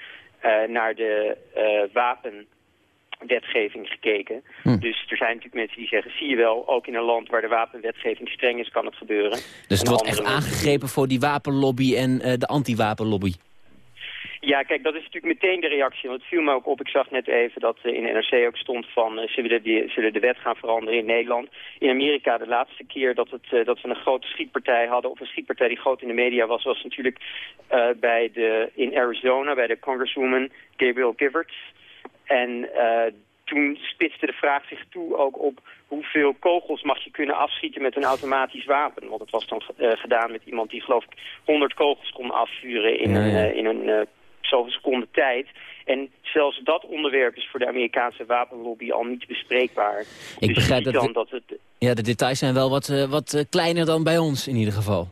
naar de eh, wapenwetgeving gekeken. Dus er zijn natuurlijk mensen die zeggen, zie je wel, ook in een land waar de wapenwetgeving streng is, kan het gebeuren. Dus het En wordt echt aangegrepen voor die wapenlobby en eh, de anti-wapenlobby. Ja, kijk, dat is natuurlijk meteen de reactie. Want het viel me ook op, ik zag net even dat eh, in de NRC ook stond van... eh, zullen, we de, zullen de wet gaan veranderen in Nederland. In Amerika de laatste keer dat, het, eh, dat we een grote schietpartij hadden... of een schietpartij die groot in de media was... was natuurlijk bij de, in Arizona bij de congresswoman Gabriel Giffords. En toen spitste de vraag zich toe ook op hoeveel kogels mag je kunnen afschieten met een automatisch wapen. Want het was dan eh, gedaan met iemand die geloof ik 100 kogels kon afvuren in Ja, een, in een zoveel seconden tijd. En zelfs dat onderwerp is voor de Amerikaanse wapenlobby al niet bespreekbaar. Ik dus begrijp dat de- dat het... Ja, de details zijn wel wat, eh, wat eh, kleiner dan bij ons in ieder geval.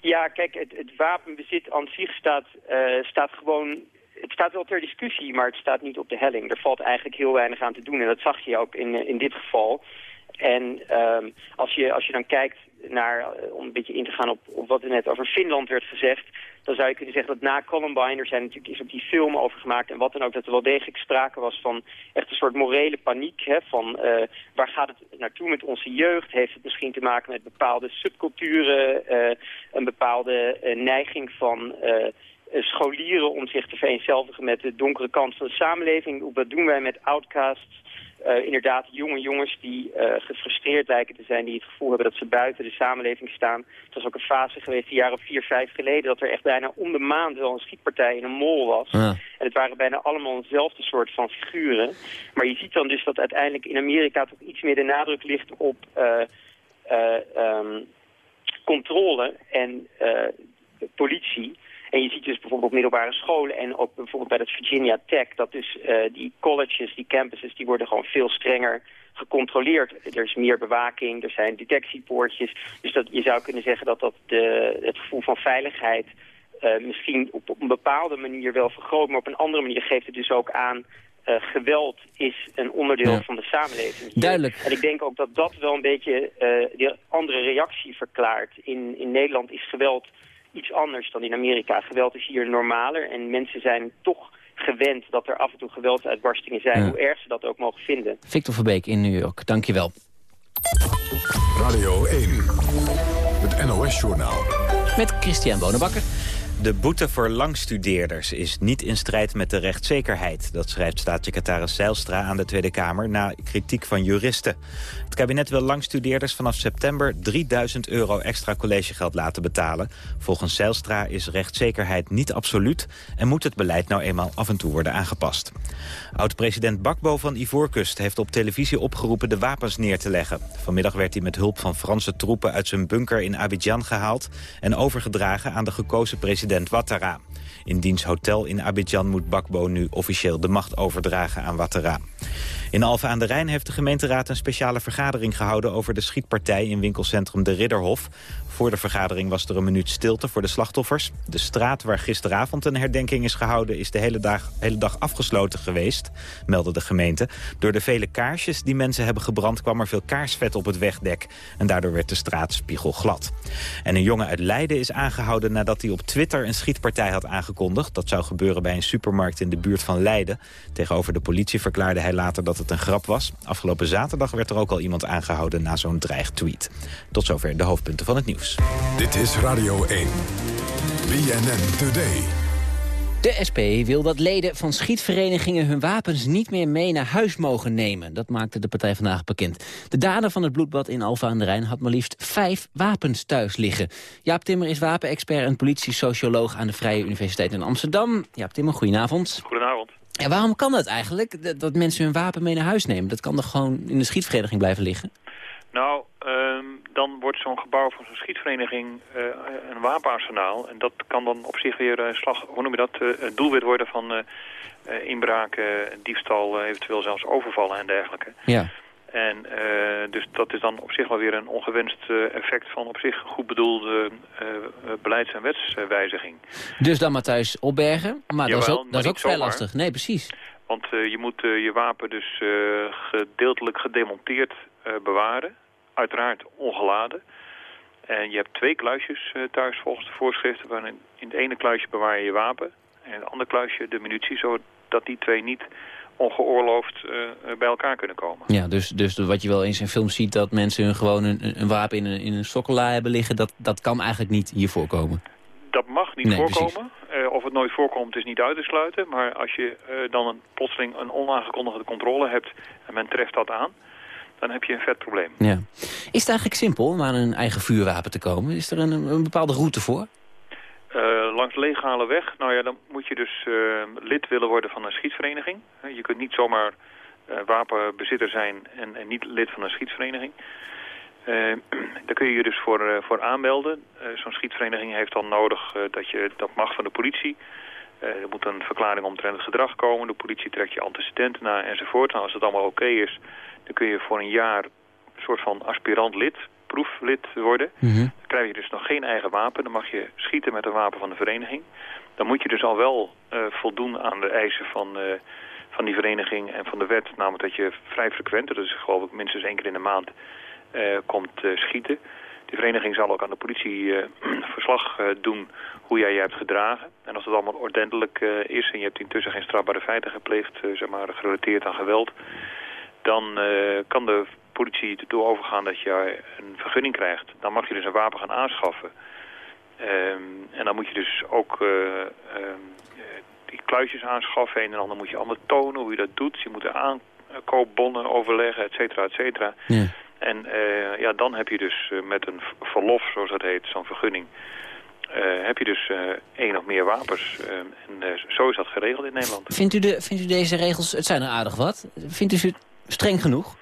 Ja, kijk, het, het wapenbezit aan zich staat, eh, staat gewoon... Het staat wel ter discussie, maar het staat niet op de helling. Er valt eigenlijk heel weinig aan te doen. En dat zag je ook in, in dit geval. En ehm, als, je, als je dan kijkt naar, eh, om een beetje in te gaan op, wat er net over Finland werd gezegd... dan zou je kunnen zeggen dat na Columbine, er zijn natuurlijk, is ook die film over gemaakt... en wat dan ook, dat er wel degelijk sprake was van echt een soort morele paniek. Hè, van eh, waar gaat het naartoe met onze jeugd? Heeft het misschien te maken met bepaalde subculturen? eh, een bepaalde neiging van... scholieren om zich te vereenzelvigen met de donkere kant van de samenleving. Dat doen wij met outcasts. Eh, inderdaad, jonge jongens die eh, gefrustreerd lijken te zijn, die het gevoel hebben dat ze buiten de samenleving staan. Het was ook een fase geweest, een jaar of vier, vijf geleden, dat er echt bijna om de maand wel een schietpartij in een mall was. En het waren bijna allemaal eenzelfde soort van figuren. Maar je ziet dan dus dat uiteindelijk in Amerika toch iets meer de nadruk ligt op eh, eh, ehm, controle en politie. En je ziet dus bijvoorbeeld op middelbare scholen en ook bijvoorbeeld bij het Virginia Tech... dat dus eh, die colleges, die campuses, die worden gewoon veel strenger gecontroleerd. Er is meer bewaking, er zijn detectiepoortjes. Dus dat, je zou kunnen zeggen dat dat de, het gevoel van veiligheid... eh, misschien op, op een bepaalde manier wel vergroot, maar op een andere manier geeft het dus ook aan... eh, geweld is een onderdeel Ja. van de samenleving. hier. Duidelijk. En ik denk ook dat dat wel een beetje die andere reactie verklaart. In, in Nederland is geweld iets anders dan in Amerika. Geweld is hier normaler en mensen zijn toch gewend dat er af en toe geweldsuitbarstingen zijn, Ja. hoe erg ze dat ook mogen vinden. Victor Verbeek in New York, dankjewel. Radio 1. Het NOS-journaal. Met Christian Bonenbakker. De boete voor langstudeerders is niet in strijd met de rechtszekerheid. Dat schrijft staatssecretaris Zijlstra aan de Tweede Kamer na kritiek van juristen. Het kabinet wil langstudeerders vanaf september 3000 euro extra collegegeld laten betalen. Volgens Zijlstra is rechtszekerheid niet absoluut en moet het beleid nou eenmaal af en toe worden aangepast. Oud-president Bakbo van Ivoorkust heeft op televisie opgeroepen de wapens neer te leggen. Vanmiddag werd hij met hulp van Franse troepen uit zijn bunker in Abidjan gehaald en overgedragen aan de gekozen president Ouattara. In diens hotel in Abidjan moet Bakbo nu officieel de macht overdragen aan Ouattara. In Alphen aan de Rijn heeft de gemeenteraad een speciale vergadering gehouden over de schietpartij in winkelcentrum De Ridderhof. Voor de vergadering was er een minuut stilte voor de slachtoffers. De straat waar gisteravond een herdenking is gehouden is de hele dag, hele dag afgesloten geweest, meldde de gemeente. Door de vele kaarsjes die mensen hebben gebrand kwam er veel kaarsvet op het wegdek. En daardoor werd de straat spiegelglad. En een jongen uit Leiden is aangehouden nadat hij op Twitter een schietpartij had aangekondigd. Dat zou gebeuren bij een supermarkt in de buurt van Leiden. Tegenover de politie verklaarde hij later dat het een grap was. Afgelopen zaterdag werd er ook al iemand aangehouden na zo'n dreigtweet. Tot zover de hoofdpunten van het nieuws. Dit is Radio 1. BNN Today. De SP wil dat leden van schietverenigingen hun wapens niet meer mee naar huis mogen nemen. Dat maakte de partij vandaag bekend. De dader van het bloedbad in Alphen aan de Rijn had maar liefst vijf wapens thuis liggen. Jaap Timmer is wapenexpert en politiesocioloog aan de Vrije Universiteit in Amsterdam. Jaap Timmer, goedenavond. Goedenavond. Ja, waarom kan dat eigenlijk, dat- dat mensen hun wapen mee naar huis nemen? Dat kan toch gewoon in de schietvereniging blijven liggen? Nou, ehm, dan wordt zo'n gebouw van zo'n schietvereniging eh, een wapenarsenaal. En dat kan dan op zich weer eh, slag, hoe noem je dat, eh, een doelwit worden van eh, inbraken, diefstal, eventueel zelfs overvallen en dergelijke. Ja. En dus dat is dan op zich wel weer een ongewenst effect van op zich goed bedoelde beleids- en wetswijziging. Dus dan maar thuis opbergen? Maar dat is ook, dat is ook vrij lastig. Nee, precies. Want je moet je wapen dus gedeeltelijk gedemonteerd bewaren. Uiteraard ongeladen. En je hebt twee kluisjes eh, thuis volgens de voorschriften. Waarin in het ene kluisje bewaar je je wapen. En in het andere kluisje de munitie. Zodat die twee niet ongeoorloofd eh, eh, bij elkaar kunnen komen. Ja, dus, dus wat je wel eens in films ziet... dat mensen hun gewoon een, een wapen in een, in een sokkela hebben liggen... Dat, dat kan eigenlijk niet hier voorkomen. Dat mag niet Nee, voorkomen. Of het nooit voorkomt is niet uit te sluiten. Maar als je dan een, plotseling een onaangekondigde controle hebt... en men treft dat aan... dan heb je een vet probleem. Ja. Is het eigenlijk simpel om aan een eigen vuurwapen te komen? Is er een, een bepaalde route voor? Eh, langs legale weg, nou ja, dan moet je dus eh, lid willen worden van een schietvereniging. Eh, je kunt niet zomaar wapenbezitter zijn en, en niet lid van een schietvereniging. Daar kun je je dus voor, voor aanmelden. Zo'n schietvereniging heeft dan nodig dat je dat mag van de politie. Er moet een verklaring omtrent het gedrag komen. De politie trekt je antecedenten na enzovoort. Nou, als het allemaal oké is, dan kun je voor een jaar een soort van aspirant lid, proeflid worden. Dan krijg je dus nog geen eigen wapen. Dan mag je schieten met een wapen van de vereniging. Dan moet je dus al wel eh, voldoen aan de eisen van, eh, van die vereniging en van de wet. Namelijk dat je vrij frequent, dat is geloof ik minstens één keer in de maand, eh, komt schieten. Die vereniging zal ook aan de politie verslag doen hoe jij je hebt gedragen. En als het allemaal ordentelijk is en je hebt intussen geen strafbare feiten gepleegd, zeg maar gerelateerd aan geweld, dan eh, kan de politie ertoe overgaan dat je een vergunning krijgt. Dan mag je dus een wapen gaan aanschaffen. Ehm, en dan moet je dus ook eh, ehm, eh, die kluisjes aanschaffen. Een en ander moet je allemaal tonen hoe je dat doet. Je moet de aankoopbonnen overleggen, et cetera, et cetera. En eh, ja, dan heb je dus met een verlof, zoals dat heet, zo'n vergunning... eh, heb je dus eh, één of meer wapens. Eh, en eh, zo is dat geregeld in Nederland. Vindt u, de, vindt u deze regels, het zijn er aardig wat, vindt u ze streng genoeg?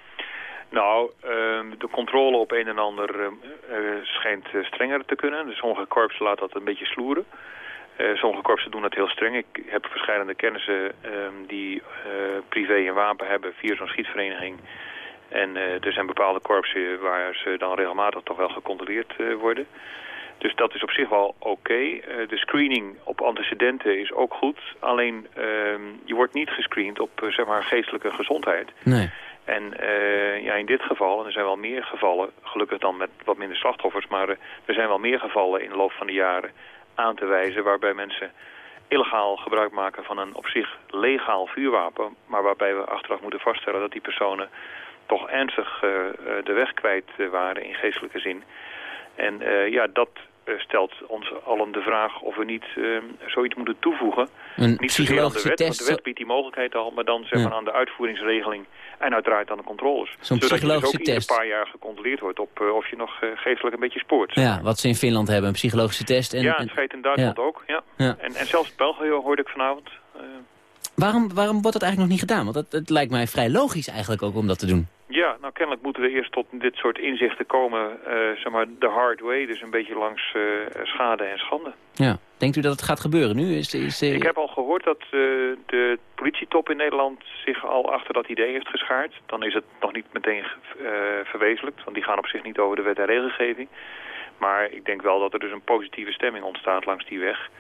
Nou, ehm, de controle op een en ander ehm, eh, schijnt eh, strenger te kunnen. Dus sommige korpsen laten dat een beetje sloeren. Eh, sommige korpsen doen dat heel streng. Ik heb verschillende kennissen ehm, die privé een wapen hebben via zo'n schietvereniging. En er zijn bepaalde korpsen waar ze dan regelmatig toch wel gecontroleerd worden. Dus dat is op zich wel oké. Eh, de screening op antecedenten is ook goed. Alleen ehm, je wordt niet gescreend op eh, zeg maar geestelijke gezondheid. Nee. En eh, ja, in dit geval, en er zijn wel meer gevallen, gelukkig dan met wat minder slachtoffers, maar er zijn wel meer gevallen in de loop van de jaren aan te wijzen waarbij mensen illegaal gebruik maken van een op zich legaal vuurwapen, maar waarbij we achteraf moeten vaststellen dat die personen toch ernstig de weg kwijt waren in geestelijke zin. En eh, ja, dat eh, stelt ons allen de vraag of we niet eh, zoiets moeten toevoegen. Een niet zozeer aan de psychologische wet, want test, de wet biedt die mogelijkheid al, maar dan zeg maar Ja. aan de uitvoeringsregeling en uiteraard aan de controles. Zo'n Zodat je dus psychologische ook test. paar jaar gecontroleerd wordt op eh, of je nog geestelijk een beetje spoort. Ja, wat ze in Finland hebben, een psychologische test. En, ja, en- het schijnt in Duitsland ja. ook. Ja. Ja. En, en zelfs België hoorde ik vanavond. Waarom, waarom wordt dat eigenlijk nog niet gedaan? Want het, het lijkt mij vrij logisch eigenlijk ook om dat te doen. Ja, nou kennelijk moeten we eerst tot dit soort inzichten komen, eh, zeg maar, de hard way. Dus een beetje langs eh, schade en schande. Ja. Denkt u dat het gaat gebeuren nu? Is, is, eh, Ik heb al gehoord dat de politietop in Nederland zich al achter dat idee heeft geschaard. Dan is het nog niet meteen verwezenlijkt, want die gaan op zich niet over de wet en regelgeving. Maar ik denk wel dat er dus een positieve stemming ontstaat langs die weg.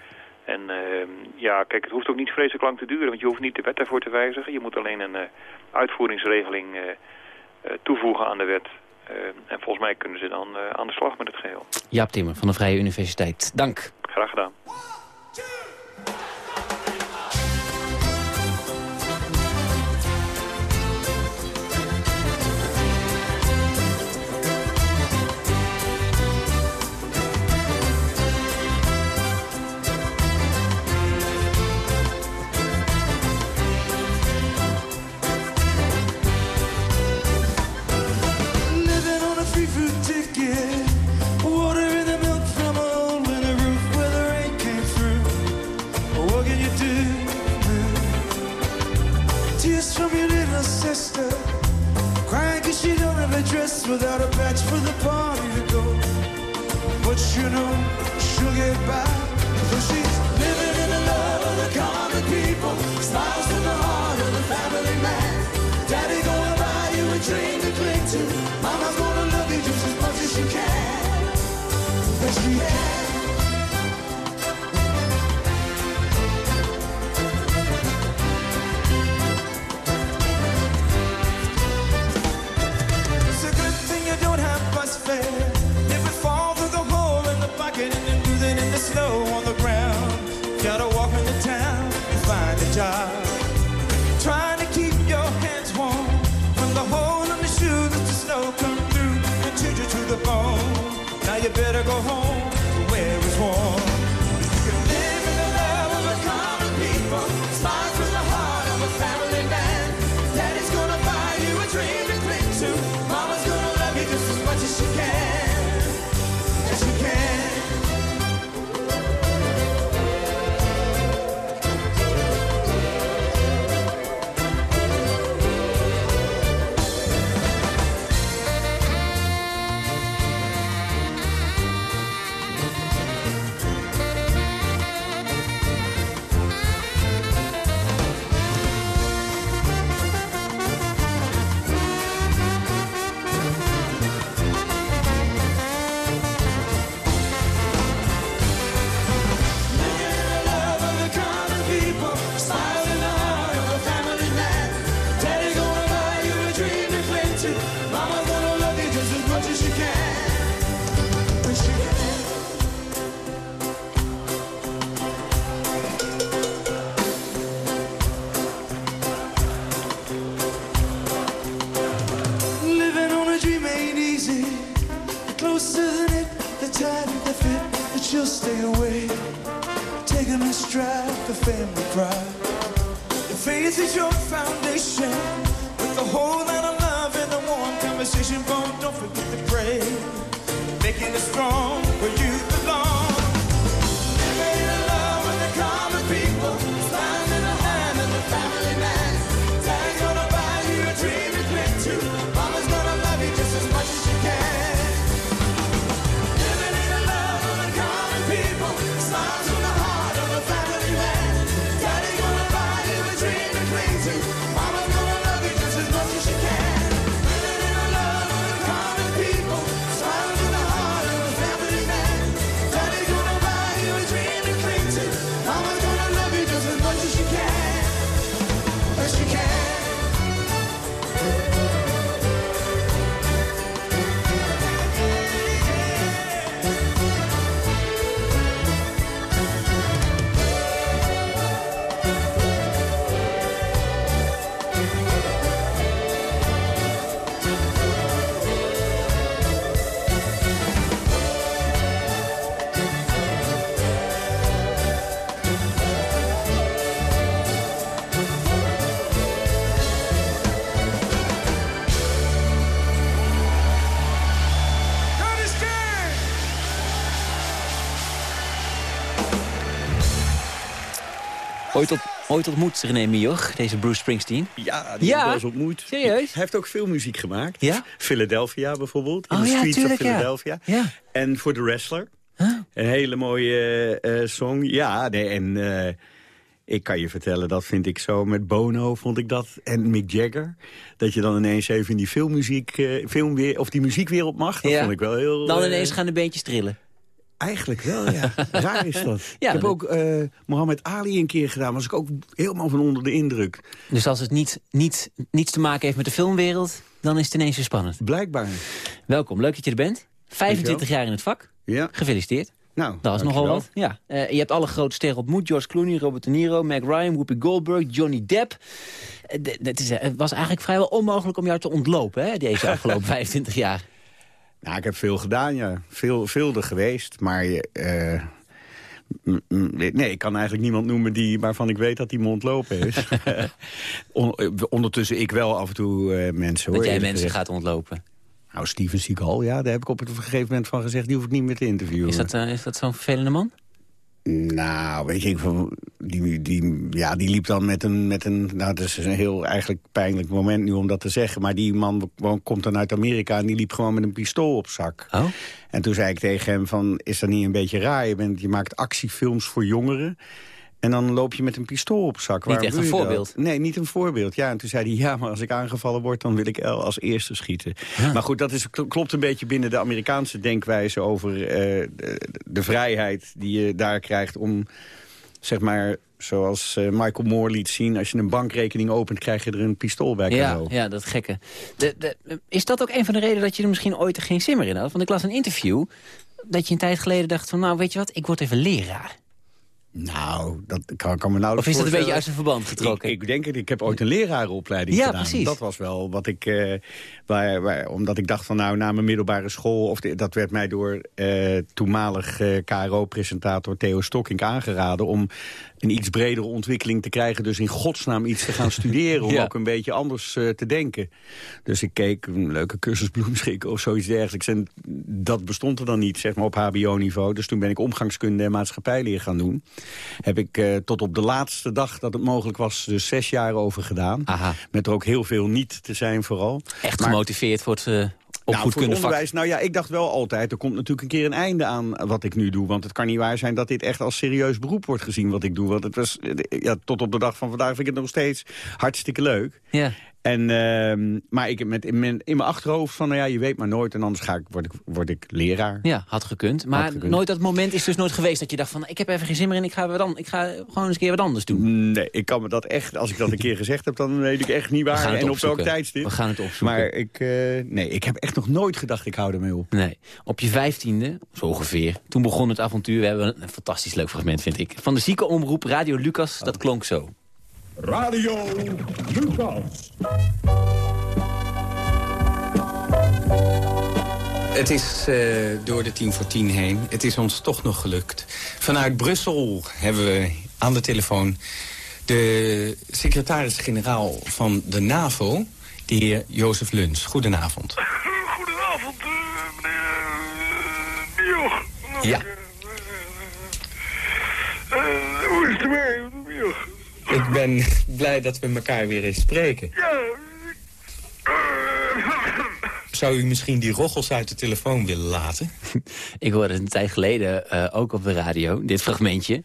En ehm, ja, kijk, het hoeft ook niet vreselijk lang te duren, want je hoeft niet de wet daarvoor te wijzigen. Je moet alleen een uitvoeringsregeling toevoegen aan de wet. Eh, en volgens mij kunnen ze dan eh, aan de slag met het geheel. Jaap Timmer van de Vrije Universiteit. Dank. Graag gedaan. Without a patch for the party to go. But you know she'll get by. For she's living in the love of the common people. Smiles better go home where it's warm. Ooit, ontmoet René Mioch, deze Bruce Springsteen. Ja, die Ja? heb ik wel ontmoet. Serieus? Hij heeft ook veel muziek gemaakt. Ja? Philadelphia bijvoorbeeld. In Oh de ja, Streets tuurlijk. Philadelphia. Ja. En voor The Wrestler. Een hele mooie eh, song. Ja, nee, en eh, ik kan je vertellen, dat vind ik zo. Met Bono vond ik dat. En Mick Jagger. Dat je dan ineens even in die filmmuziek, eh, film weer, of die muziekwereld mag. Dat vond ik wel heel... Dan eh, ineens gaan de beentjes trillen. Eigenlijk wel, ja. Raar is dat. Ja, ik heb dat- ook eh Mohammed Ali een keer gedaan. Was ik ook helemaal van onder de indruk. Dus als het niet, niet, niets te maken heeft met de filmwereld, dan is het ineens weer spannend. Blijkbaar. Welkom, leuk dat je er bent. 25 jaar in het vak. Ja. Gefeliciteerd. Nou, Dat is nogal wat. Ja. Eh, je hebt alle grote sterren ontmoet. George Clooney, Robert De Niro, Meg Ryan, Whoopi Goldberg, Johnny Depp. D- dat is, eh, het was eigenlijk vrijwel onmogelijk om jou te ontlopen, hè, deze afgelopen 25 jaar. Nou, ik heb veel gedaan, ja. Veel, veel er geweest, maar... mm, nee, ik kan eigenlijk niemand noemen die, waarvan ik weet dat die me ontlopen is. On- ondertussen ik wel af en toe eh, mensen, hoor. Dat jij mensen gaat ontlopen. Nou, Steven Seagal, ja, daar heb ik op een gegeven moment van gezegd... die hoef ik niet meer te interviewen. Is dat, eh, is dat zo'n vervelende man? Nou, weet je, ik die, die, ja, die liep dan met een, met een... Nou, dat is een heel eigenlijk pijnlijk moment nu om dat te zeggen. Maar die man komt dan uit Amerika en die liep gewoon met een pistool op zak. Oh? En toen zei ik tegen hem van, is dat niet een beetje raar? Je, bent, je maakt actiefilms voor jongeren. En dan loop je met een pistool op zak. Niet echt een dat? voorbeeld. Nee, niet een voorbeeld. Ja, en toen zei hij, ja, maar als ik aangevallen word... dan wil ik el- als eerste schieten. Maar goed, dat is, klopt een beetje binnen de Amerikaanse denkwijze... over eh, de, de vrijheid die je daar krijgt om, zeg maar... zoals eh, Michael Moore liet zien... als je een bankrekening opent, krijg je er een pistool bij Ja, cadeau. ja, dat gekke. De, de, is dat ook een van de redenen dat je er misschien ooit geen zin meer in had? Want ik las een interview dat je een tijd geleden dacht van... nou, weet je wat, ik word even leraar. Nou, dat kan, kan me nou Of is dat een beetje uit zijn verband getrokken? Ik, ik denk het, ik heb ooit een lerarenopleiding Ja, gedaan. precies. Dat was wel wat ik, eh, waar, waar, omdat ik dacht van nou, na mijn middelbare school, of de- dat werd mij door eh, toenmalig eh, KRO-presentator Theo Stokkink aangeraden om een iets bredere ontwikkeling te krijgen. Dus in godsnaam iets te gaan studeren, om ook een beetje anders eh, te denken. Dus ik keek een leuke cursus bloemschikken of zoiets dergelijks. En dat bestond er dan niet, zeg maar, op hbo-niveau. Dus toen ben ik omgangskunde en maatschappijleer gaan doen. Heb ik eh, tot op de laatste dag dat het mogelijk was, dus zes jaar over gedaan. Met er ook heel veel niet te zijn vooral. Echt Maar- gemotiveerd voor het uh, nou, voor vak. onderwijs, nou ja, ik dacht wel altijd, er komt natuurlijk een keer een einde aan wat ik nu doe. Want het kan niet waar zijn dat dit echt als serieus beroep wordt gezien wat ik doe. Want het was, eh, ja, tot op de dag van vandaag vind ik het nog steeds hartstikke leuk. Ja. En, ehm, maar ik heb met in mijn, in mijn achterhoofd van, nou ja, je weet maar nooit. En anders ga ik, word, ik, word ik leraar. Ja, had gekund. Maar Had gekund. nooit dat moment is dus nooit geweest dat je dacht van... ik heb even geen zin meer in, ik ga, weer dan, ik ga gewoon eens een keer wat anders doen. Nee, ik kan me dat echt, als ik dat een keer gezegd heb, dan weet ik echt niet waar. En op welk tijdstip. We gaan het opzoeken. Maar ik, eh, nee, ik heb echt nog nooit gedacht, ik hou ermee op. Nee. Op je vijftiende, zo ongeveer, toen begon het avontuur. We hebben een fantastisch leuk fragment, vind ik. Van de ziekenomroep Radio Lucas, dat klonk zo. Radio Lucas. Het is eh, door de tien voor tien heen. Het is ons toch nog gelukt. Vanuit Brussel hebben we aan de telefoon... de secretaris-generaal van de NAVO, de heer Jozef Luns. Goedenavond. Goedenavond, eh, meneer Mioch. Ja. Eh, hoe is het ermee, meneer Mioch? Ik ben blij dat we elkaar weer eens spreken. Ja, Zou u misschien die roggels uit de telefoon willen laten? Ik hoorde het een tijd geleden eh, ook op de radio, dit fragmentje.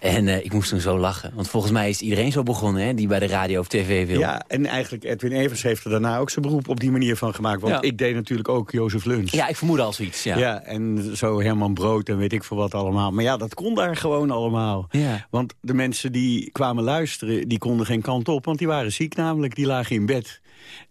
En eh, ik moest toen zo lachen. Want volgens mij is iedereen zo begonnen, hè, die bij de radio of tv wil. Ja, en eigenlijk Edwin Evers heeft er daarna ook zijn beroep op die manier van gemaakt. Want Ja. ik deed natuurlijk ook Jozef Luns. Ja, ik vermoed al zoiets, ja. Ja, en zo Herman Brood en weet ik veel wat allemaal. Maar ja, dat kon daar gewoon allemaal. Ja. Want de mensen die kwamen luisteren, die konden geen kant op. Want die waren ziek namelijk, die lagen in bed.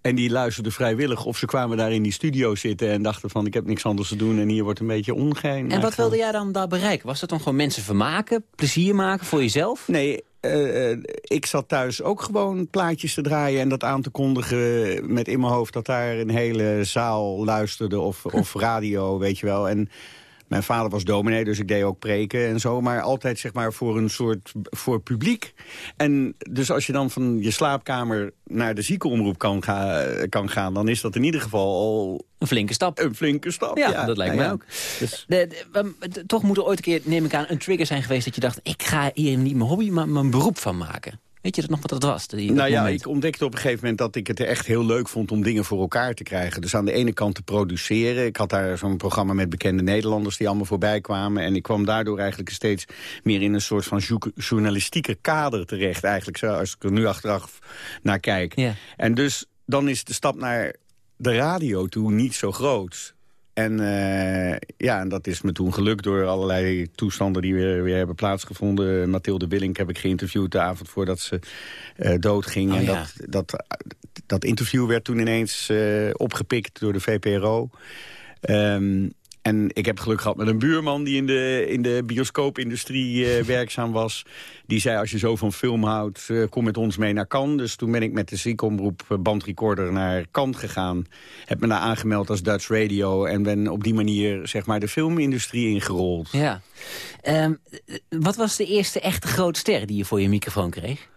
En die luisterden vrijwillig. Of ze kwamen daar in die studio zitten en dachten van... ik heb niks anders te doen en hier wordt een beetje ongein. En wat wilde jij dan daar bereiken? Was dat dan gewoon mensen vermaken, plezier maken voor jezelf? Nee, eh, eh, ik zat thuis ook gewoon plaatjes te draaien... en dat aan te kondigen met in mijn hoofd... dat daar een hele zaal luisterde of, of radio, weet je wel. En mijn vader was dominee, dus ik deed ook preken en zo. Maar altijd zeg maar voor een soort voor publiek. En dus als je dan van je slaapkamer naar de ziekenomroep kan, ga, kan gaan... dan is dat in ieder geval al... Een flinke stap. Een flinke stap, Ja, ja. dat lijkt Nou mij ja. ook. Dus- De, de- we- de- toch moet er ooit een keer, neem ik aan, een trigger zijn geweest... dat je dacht, ik ga hier niet mijn hobby, maar mijn beroep van maken. Weet je dat nog wat dat was? Die, dat nou ja, moment? ik ontdekte op een gegeven moment dat ik het echt heel leuk vond om dingen voor elkaar te krijgen. Dus aan de ene kant te produceren. Ik had daar zo'n programma met bekende Nederlanders die allemaal voorbij kwamen. En ik kwam daardoor eigenlijk steeds meer in een soort van journalistieke kader terecht. Eigenlijk zo, als ik er nu achteraf naar kijk. Ja. En dus dan is de stap naar de radio toe niet zo groot. En eh, ja, en dat is me toen gelukt door allerlei toestanden die weer, weer hebben plaatsgevonden. Mathilde Willink heb ik geïnterviewd de avond voordat ze doodging. Oh, en ja. dat, dat, dat interview werd toen ineens eh, opgepikt door de VPRO. Ehm, en ik heb geluk gehad met een buurman die in de, in de bioscoopindustrie eh, werkzaam was. Die zei, als je zo van film houdt, eh, kom met ons mee naar Cannes. Dus toen ben ik met de ziekomroep eh, bandrecorder naar Cannes gegaan. Heb me daar aangemeld als Dutch Radio. En ben op die manier zeg maar, de filmindustrie ingerold. Ja. Ehm, wat was de eerste echte grote ster die je voor je microfoon kreeg?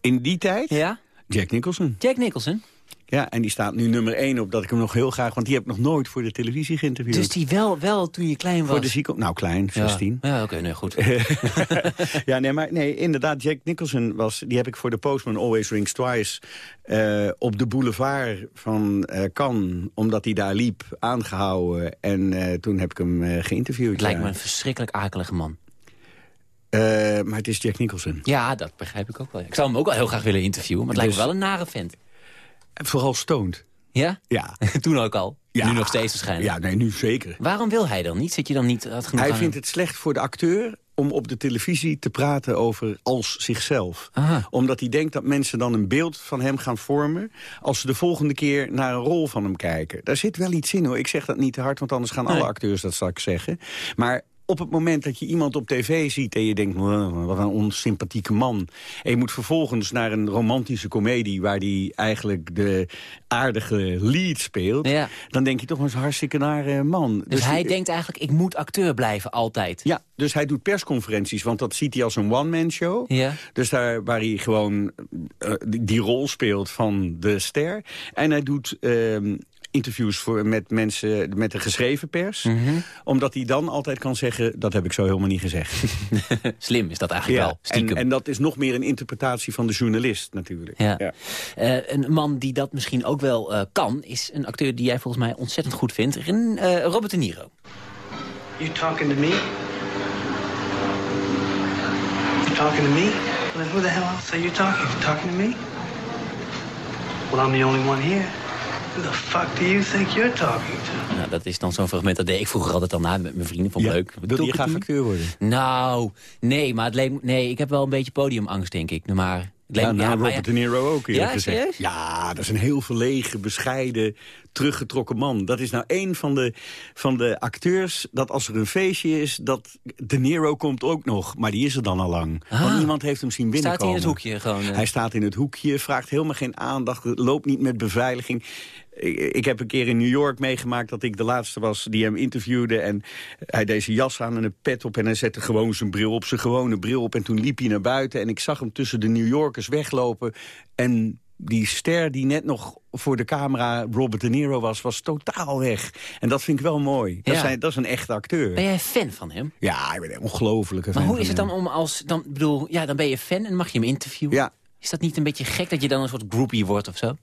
In die tijd? Ja. Jack Nicholson. Jack Nicholson? Ja, en die staat nu nummer één op dat ik hem nog heel graag... want die heb ik nog nooit voor de televisie geïnterviewd. Dus die wel, wel toen je klein was? Voor de zieken... Nou, klein, 16. Ja, ja oké, nee, goed. ja, nee, maar nee, inderdaad, Jack Nicholson was... die heb ik voor de Postman Always Rings Twice... eh, op de boulevard van eh, Cannes, omdat hij daar liep, aangehouden. En eh, toen heb ik hem geïnterviewd. Het lijkt ja. me een verschrikkelijk akelige man. Maar het is Jack Nicholson. Ja, dat begrijp ik ook wel. Ik zou hem ook wel heel graag willen interviewen, maar het lijkt me Dus- wel een nare vent. Vooral stoned. Ja? Ja. Toen ook al? Ja. Nu nog steeds waarschijnlijk? Ja, nee, nu zeker. Waarom wil hij dan niet? Zit je dan niet had genoeg Hij aan vindt het slecht voor de acteur om op de televisie te praten over als zichzelf. Aha. Omdat hij denkt dat mensen dan een beeld van hem gaan vormen... als ze de volgende keer naar een rol van hem kijken. Daar zit wel iets in, hoor. Ik zeg dat niet te hard, want anders gaan alle acteurs dat straks zeggen. Maar op het moment dat je iemand op tv ziet en je denkt... "Wow, wat een onsympathieke man. En je moet vervolgens naar een romantische komedie... waar die eigenlijk de aardige lead speelt... Ja. dan denk je toch, een hartstikke nare man. Dus hij die- denkt eigenlijk, ik moet acteur blijven, altijd. ja, dus hij doet persconferenties, want dat ziet hij als een one-man show. Ja. Dus daar waar hij gewoon eh, die, die rol speelt van de ster. En hij doet ehm, interviews voor, met mensen, met de geschreven pers. Mhm. Omdat hij dan altijd kan zeggen, dat heb ik zo helemaal niet gezegd. Slim is dat eigenlijk wel, en, stiekem. en dat is nog meer een interpretatie van de journalist natuurlijk. Ja. Eh, een man die dat misschien ook wel eh, kan... is een acteur die jij volgens mij ontzettend goed vindt. Ren- eh, Robert De Niro. You talking to me? You talking to me? Who the hell else are you talking to? Talking to me? Well, I'm the only one here. Who the fuck do you think you're talking to? Nou, dat is dan zo'n fragment, dat deed ik vroeger altijd al na met mijn vrienden. Vond ik Ja, leuk. wilde je graag acteur worden? Nou, nee, maar het leek, nee, ik heb wel een beetje podiumangst, denk ik. Maar Ja, nou, maar Robert De Niro ook eerlijk Ja, gezegd. serieus? Ja, dat is een heel verlegen, bescheiden, teruggetrokken man. Dat is nou een van de, van de acteurs dat als er een feestje is... dat De Niro komt ook nog, maar die is er dan al lang. Ah. Want niemand heeft hem zien Staat hij binnenkomen. in het hoekje gewoon? eh? Hij staat in het hoekje, vraagt helemaal geen aandacht... loopt niet met beveiliging. Ik, ik heb een keer in New York meegemaakt dat ik de laatste was die hem interviewde. En hij deed zijn jas aan en een pet op en hij zette gewoon zijn bril op, zijn gewone bril op. En toen liep hij naar buiten en ik zag hem tussen de New Yorkers weglopen. En die ster die net nog voor de camera Robert De Niro was, was totaal weg. En dat vind ik wel mooi. Dat, Ja. zijn, dat is een echte acteur. Ben jij fan van hem? Ja, ik ben een ongelofelijke fan Maar hoe is het hem. dan om als... Dan, bedoel, ja, dan ben je fan en mag je hem interviewen? Ja. Is dat niet een beetje gek dat je dan een soort groupie wordt of zo?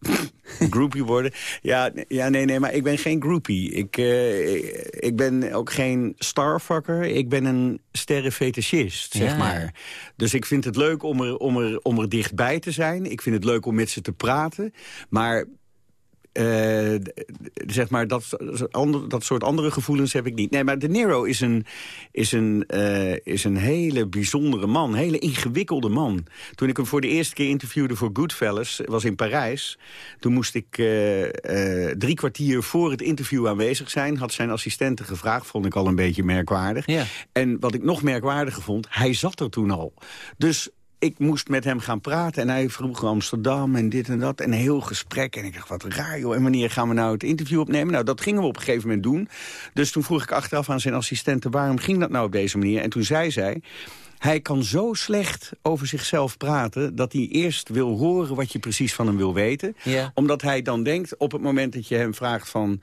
groupie worden. Ja, ja, nee, nee, maar ik ben geen groupie. Ik, eh, ik, ik ben ook geen starfucker. Ik ben een sterrenfetischist, zeg Ja. maar. Dus ik vind het leuk om er, om, er, om er dichtbij te zijn. Ik vind het leuk om met ze te praten. Maar... eh, zeg maar, dat, ander- dat soort andere gevoelens heb ik niet. Nee, maar De Niro is een, is een, eh, is een hele bijzondere man. Een hele ingewikkelde man. Toen ik hem voor de eerste keer interviewde voor Goodfellas, was in Parijs. Toen moest ik eh, eh, drie kwartier voor het interview aanwezig zijn. Had zijn assistente gevraagd, vond ik al een beetje merkwaardig. En wat ik nog merkwaardiger vond, hij zat er toen al. Dus ik moest met hem gaan praten en hij vroeg Amsterdam en dit en dat. En een heel gesprek. En ik dacht, wat raar joh. En wanneer gaan we nou het interview opnemen? Nou, dat gingen we op een gegeven moment doen. Dus toen vroeg ik achteraf aan zijn assistente... waarom ging dat nou op deze manier? En toen zei zij... Hij kan zo slecht over zichzelf praten... dat hij eerst wil horen wat je precies van hem wil weten. Ja. Omdat hij dan denkt, op het moment dat je hem vraagt van...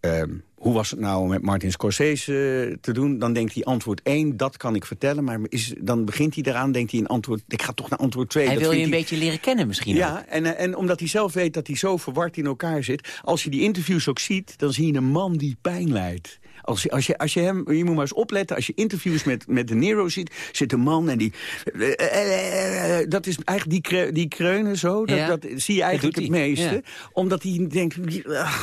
ehm, hoe was het nou met Martin Scorsese te doen? Dan denkt hij antwoord 1, dat kan ik vertellen. Maar is, dan begint hij eraan, denkt hij in antwoord... ik ga toch naar antwoord 2. Hij dat wil je een beetje leren kennen misschien ook. Ja, en, en omdat hij zelf weet dat hij zo verward in elkaar zit... als je die interviews ook ziet, dan zie je een man die pijn lijdt. Als je, als je, als je hem, je moet maar eens opletten, als je interviews met, met De Niro ziet... zit een man en die... eh, eh, eh, dat is eigenlijk die, kre- die kreunen zo, dat, Ja. dat zie je eigenlijk het meeste. ja. Omdat hij denkt,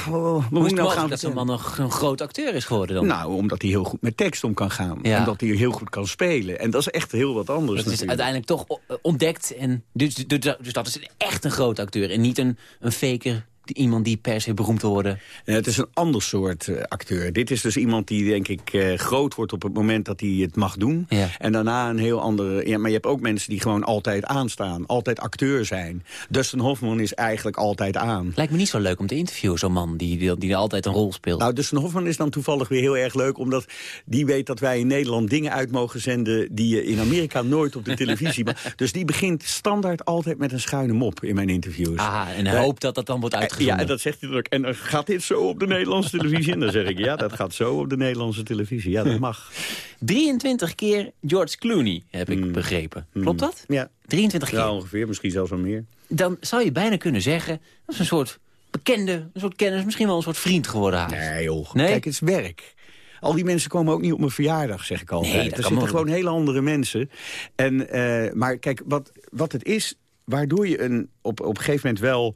oh, Hoe het nou gaan dat zo'n man nog een groot acteur is geworden dan? Nou, omdat hij heel goed met tekst om kan gaan. Ja. En dat hij heel goed kan spelen. En dat is echt heel wat anders dat is uiteindelijk toch ontdekt. En dus, dus, dus dat is echt een groot acteur. En niet een, een faker, iemand die per se beroemd wil worden. Het is een ander soort eh, acteur. Dit is dus iemand die, denk ik, eh, groot wordt op het moment dat hij het mag doen. En daarna een heel andere... Ja, maar je hebt ook mensen die gewoon altijd aanstaan. Altijd acteur zijn. Dustin Hoffman is eigenlijk altijd aan. Lijkt me niet zo leuk om te interviewen, zo'n man die, die, die altijd een rol speelt. Nou, Dustin Hoffman is dan toevallig weer heel erg leuk... omdat die weet dat wij in Nederland dingen uit mogen zenden... die je in Amerika nooit op de televisie... Maar, dus die begint standaard altijd met een schuine mop in mijn interviews. Aha, en hij hoopt dat dat dan wordt eh, uitgezonden. Ja, en dat zegt hij dan ook. En dan gaat dit zo op de Nederlandse televisie? En dan zeg ik, ja, dat gaat zo op de Nederlandse televisie. Ja, dat mag. 23 keer George Clooney, heb ik begrepen. Klopt dat? Hmm. Ja. 23 keer. Ja, ongeveer. Misschien zelfs wel meer. Dan zou je bijna kunnen zeggen... dat is een soort bekende, een soort kennis, misschien wel een soort vriend geworden. haast. Nee, joh. Nee? Kijk, het is werk. Al die mensen komen ook niet op mijn verjaardag, zeg ik altijd. Nee, er zitten gewoon hele andere mensen. En, eh, maar kijk, wat, wat het is, waardoor je een, op, op een gegeven moment wel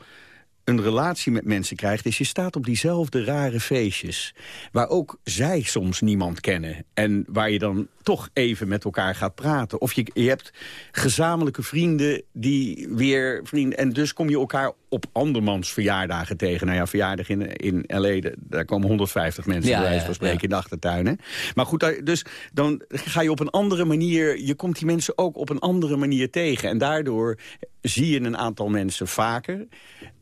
een relatie met mensen krijgt... is je staat op diezelfde rare feestjes... waar ook zij soms niemand kennen... en waar je dan toch even met elkaar gaat praten. Of je, je hebt gezamenlijke vrienden die weer vrienden... en dus kom je elkaar op andermans verjaardagen tegen. Nou ja, verjaardag in, in L.A., daar komen 150 mensen Ja, bij wijze van spreken ja. in de achtertuin. Hè? Maar goed, dus dan ga je op een andere manier... je komt die mensen ook op een andere manier tegen. En daardoor zie je een aantal mensen vaker.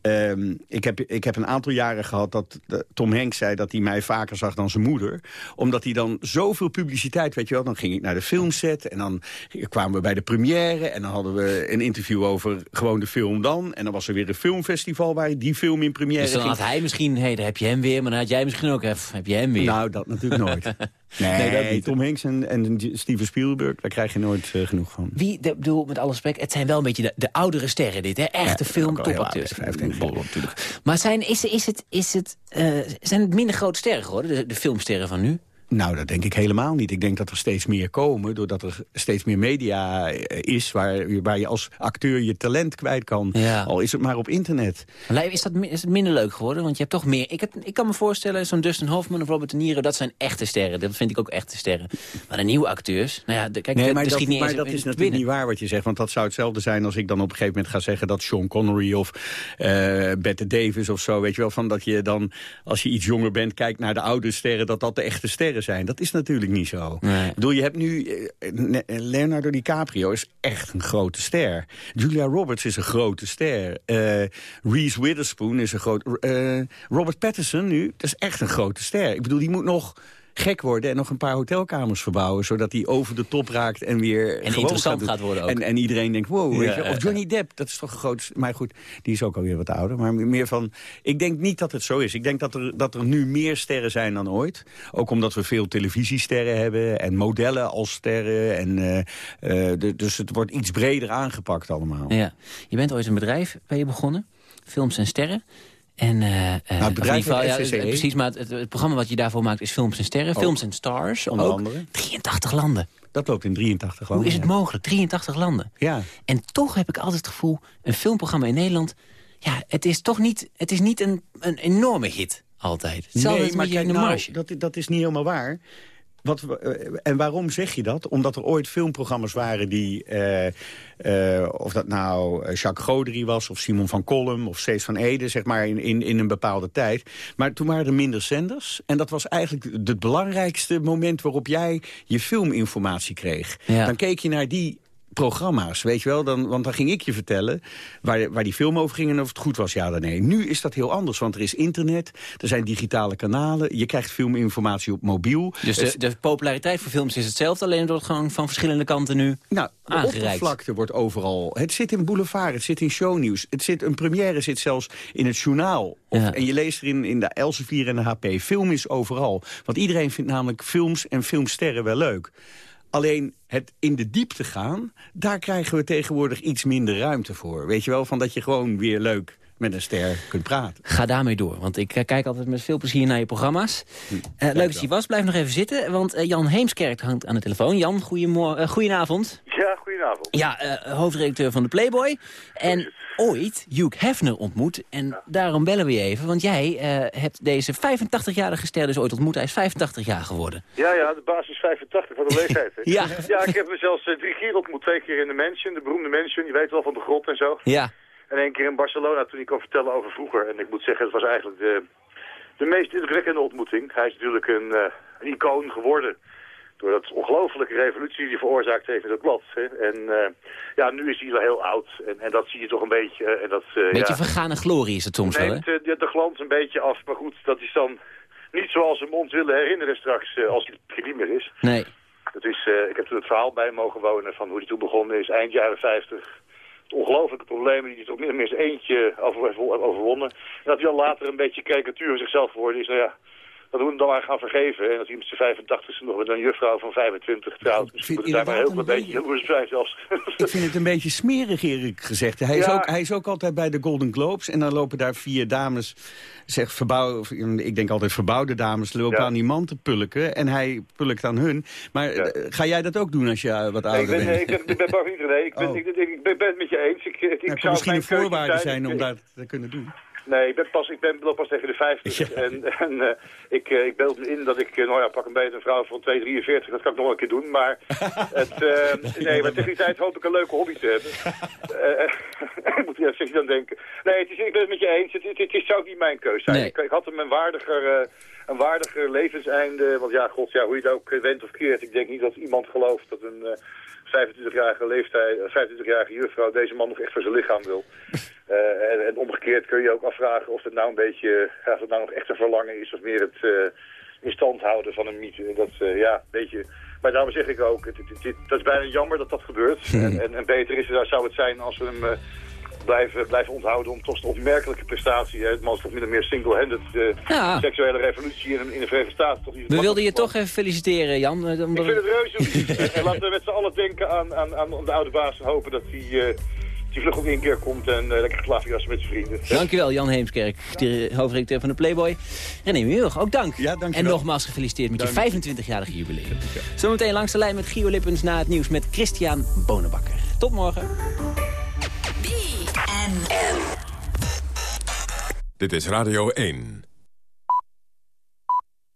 Ehm, ik, heb, ik heb een aantal jaren gehad dat Tom Hanks zei... dat hij mij vaker zag dan zijn moeder. Omdat hij dan zoveel publiciteit, weet je wel... dan ging ik naar de filmset en dan kwamen we bij de première... en dan hadden we een interview over gewoon de film dan. En dan was er weer een filmfestival waar die film in première Dus dan ging. had hij misschien, hé, daar heb je hem weer... maar dan had jij misschien ook, even, heb je hem weer. Nou, dat natuurlijk nooit. Nee, Nee, dat niet. Tom Hanks en, en Steven Spielberg, daar krijg je nooit eh, genoeg van. Wie, de, bedoel, met alle respect, het zijn wel een beetje de, de oudere sterren dit, hè? Echte Ja, film, ook al heel topacteurs. oud, 25 natuurlijk. Maar zijn, is, is het, is het, eh, zijn het minder grote sterren geworden, de, de filmsterren van nu? Nou, dat denk ik helemaal niet. Ik denk dat er steeds meer komen, doordat er steeds meer media eh, is... waar, waar je als acteur je talent kwijt kan. Ja. Al is het maar op internet. Is, dat, is het minder leuk geworden? Want je hebt toch meer... Ik, heb, ik kan me voorstellen, zo'n Dustin Hoffman of Robert De Niro... dat zijn echte sterren. Dat vind ik ook echte sterren. Maar de nieuwe acteurs... Nou ja, de, kijk, Nee, maar dat, niet maar dat is natuurlijk binnen. niet waar wat je zegt. Want dat zou hetzelfde zijn als ik dan op een gegeven moment ga zeggen... dat Sean Connery of eh Bette Davis of zo, weet je wel... Van dat je dan, als je iets jonger bent, kijkt naar de oude sterren... dat dat de echte sterren zijn. Dat is natuurlijk niet zo. Nee. Ik bedoel, je hebt nu... eh, Ne- Leonardo DiCaprio is echt een grote ster. Julia Roberts is een grote ster. Eh, Reese Witherspoon is een groot... eh, Robert Pattinson nu, dat is echt een grote ster. Ik bedoel, die moet nog gek worden en nog een paar hotelkamers verbouwen... zodat hij over de top raakt en weer gewoon interessant gaat worden ook. En, en iedereen denkt, wow, weet je. Of Johnny Depp, dat is toch een groot... Maar goed, die is ook alweer wat ouder. Maar meer van, ik denk niet dat het zo is. Ik denk dat er, dat er nu meer sterren zijn dan ooit. Ook omdat we veel televisiesterren hebben en modellen als sterren. En, eh, eh, de- dus het wordt iets breder aangepakt allemaal. Ja. Je bent ooit een bedrijf, ben je begonnen? Films en Sterren. En, eh, eh, Nou, het bedrijf geval, ja, FCCE. precies, maar het, het programma wat je daarvoor maakt is Films en Sterren. Ook. Films en Stars Onder ook. andere. 83 landen. Dat loopt in 83 Hoe landen. is het ja. mogelijk? 83 landen. Ja. En toch heb ik altijd het gevoel, een filmprogramma in Nederland... ja, het is toch niet, het is niet een, een enorme hit altijd. Beetje in de nou, dat, dat is niet helemaal waar. Wat, eh, en waarom zeg je dat? Omdat er ooit filmprogramma's waren die... eh, eh, of dat nou Jacques Godery was, of Simon van Kolm... of Cees van Ede, zeg maar, in, in, in een bepaalde tijd. Maar toen waren er minder zenders. En dat was eigenlijk het belangrijkste moment... waarop jij je filminformatie kreeg. Ja. Dan keek je naar die programma's, weet je wel? Dan, want dan ging ik je vertellen waar, waar die film over ging... en of het goed was, ja dan nee. Nu is dat heel anders, want er is internet, er zijn digitale kanalen... je krijgt filminformatie op mobiel. Dus de, de populariteit voor films is hetzelfde, alleen wordt het gewoon van verschillende kanten nu Nou, de aangereikt. oppervlakte wordt overal. Het zit in boulevard, het zit in shownieuws. Het zit, een première zit zelfs in het journaal. Of, Ja. En je leest erin in de Elsevier en de HP. Film is overal. Want iedereen vindt namelijk films en filmsterren wel leuk. Alleen het in de diepte gaan, daar krijgen we tegenwoordig iets minder ruimte voor. Weet je wel, van dat je gewoon weer leuk met een ster kunt praten. Ga daarmee door, want ik eh, kijk altijd met veel plezier naar je programma's. Eh, leuk dat je was, blijf nog even zitten, want eh, Jan Heemskerk hangt aan de telefoon. Jan, goedenavond. Ja, goedenavond. Ja, eh, hoofdredacteur van de Playboy. En ooit Hugh Hefner ontmoet. En daarom bellen we je even, want jij eh, hebt deze 85-jarige ster dus ooit ontmoet. Hij is 85 jaar geworden. Ja, ja, de basis is 85 van de leeftijd. hè? Ja. ja, ik heb hem zelfs eh, drie keer ontmoet. Twee keer in de Mansion, de beroemde Mansion. Je weet wel van de grot en zo. Ja. En één keer in Barcelona toen ik kon vertellen over vroeger. En ik moet zeggen, het was eigenlijk de, de meest indrukwekkende ontmoeting. Hij is natuurlijk een, eh, een icoon geworden. Door dat ongelofelijke revolutie die veroorzaakt heeft in dat blad. Hè. En eh, ja, nu is hij wel heel oud. En, en dat zie je toch een beetje. eh, en dat, eh, Beetje ja, vergane glorie is het soms wel, hè? de, de glans een beetje af. Maar goed, dat is dan niet zoals we hem ons willen herinneren straks als hij niet meer is. Nee. Dat is, ik heb toen het verhaal bij mogen wonen van hoe hij toen begonnen is, eind jaren 50. Het ongelofelijke problemen die hij toch min of meer eens eentje over, overwonnen. En dat hij dan later een beetje karikatuur zichzelf geworden is, nou ja, dat hem dan maar gaan vergeven. En dat hij met zijn 85 nog met een juffrouw van 25 trouwt. Misschien moet het daar maar heel een beetje jaloers zijn zelfs. Ik vind het een beetje smerig, eerlijk gezegd. Hij, is ook, hij is ook altijd bij de Golden Globes. En dan lopen daar vier dames, zeg, verbouw, ik denk altijd verbouwde dames... lopen Ja. aan die man te pulken. En hij pulkt aan hun. Maar eh, ga jij dat ook doen als je eh, wat ouder ik ben, bent? nee, ik ben, ik ben bang niet, René. Ik ben, Oh. ik, ik, ik ben, het met je eens. Ik, ik, ik Dat kan zou misschien een voorwaarde zijn Ik- om dat te kunnen doen. Nee, ik ben, pas, ik ben loop pas tegen de 50. En, en eh, ik, eh, ik beeld me in dat ik, eh, nou ja, pak een beetje een vrouw van 2,43. Dat kan ik nog een keer doen. Maar, het, nee, maar tegen die tijd hoop ik een leuke hobby te hebben. Ik moet ja, zeg je dan denken. Nee, het is, ik ben het met je eens. Het, het, het is, zou ook niet mijn keus zijn. Nee. Ik, ik had hem een waardiger, een waardiger levenseinde. Want ja, god, ja, hoe je het ook eh, went of keert. Ik denk niet dat iemand gelooft dat een... eh, 25-jarige leeftijd, eh, 25-jarige juffrouw deze man nog echt voor zijn lichaam wil. Eh, en, en omgekeerd kun je ook afvragen of het nou een beetje, of het nou nog echt een verlangen is of meer het eh, in stand houden van een mythe. Dat, eh, ja, een beetje, maar daarom zeg ik ook, het, het, het- dat is bijna jammer dat dat gebeurt. En, en, en beter is het, zou het zijn als we hem eh, blijven, blijven onthouden om toch een opmerkelijke prestatie. Hè. Het man is toch min of meer single-handed de Ja. seksuele revolutie in, in de Verenigde Staten. Toch We wilden je toch even feliciteren, Jan. eh, ik vind het reuze. En laten we met z'n allen denken aan, aan, aan de oude baas en hopen dat hij eh, die vlug ook een keer komt en eh, lekker gaat lachen met zijn vrienden. Dankjewel, Jan Heemskerk, de hoofdredacteur van de Playboy. René Muur, ook dank. en nogmaals gefeliciteerd met je 25-jarige jubileum. Zometeen langs de lijn met Gio Lippens na het nieuws met Christian Bonenbakker. Tot morgen. Dit is Radio 1.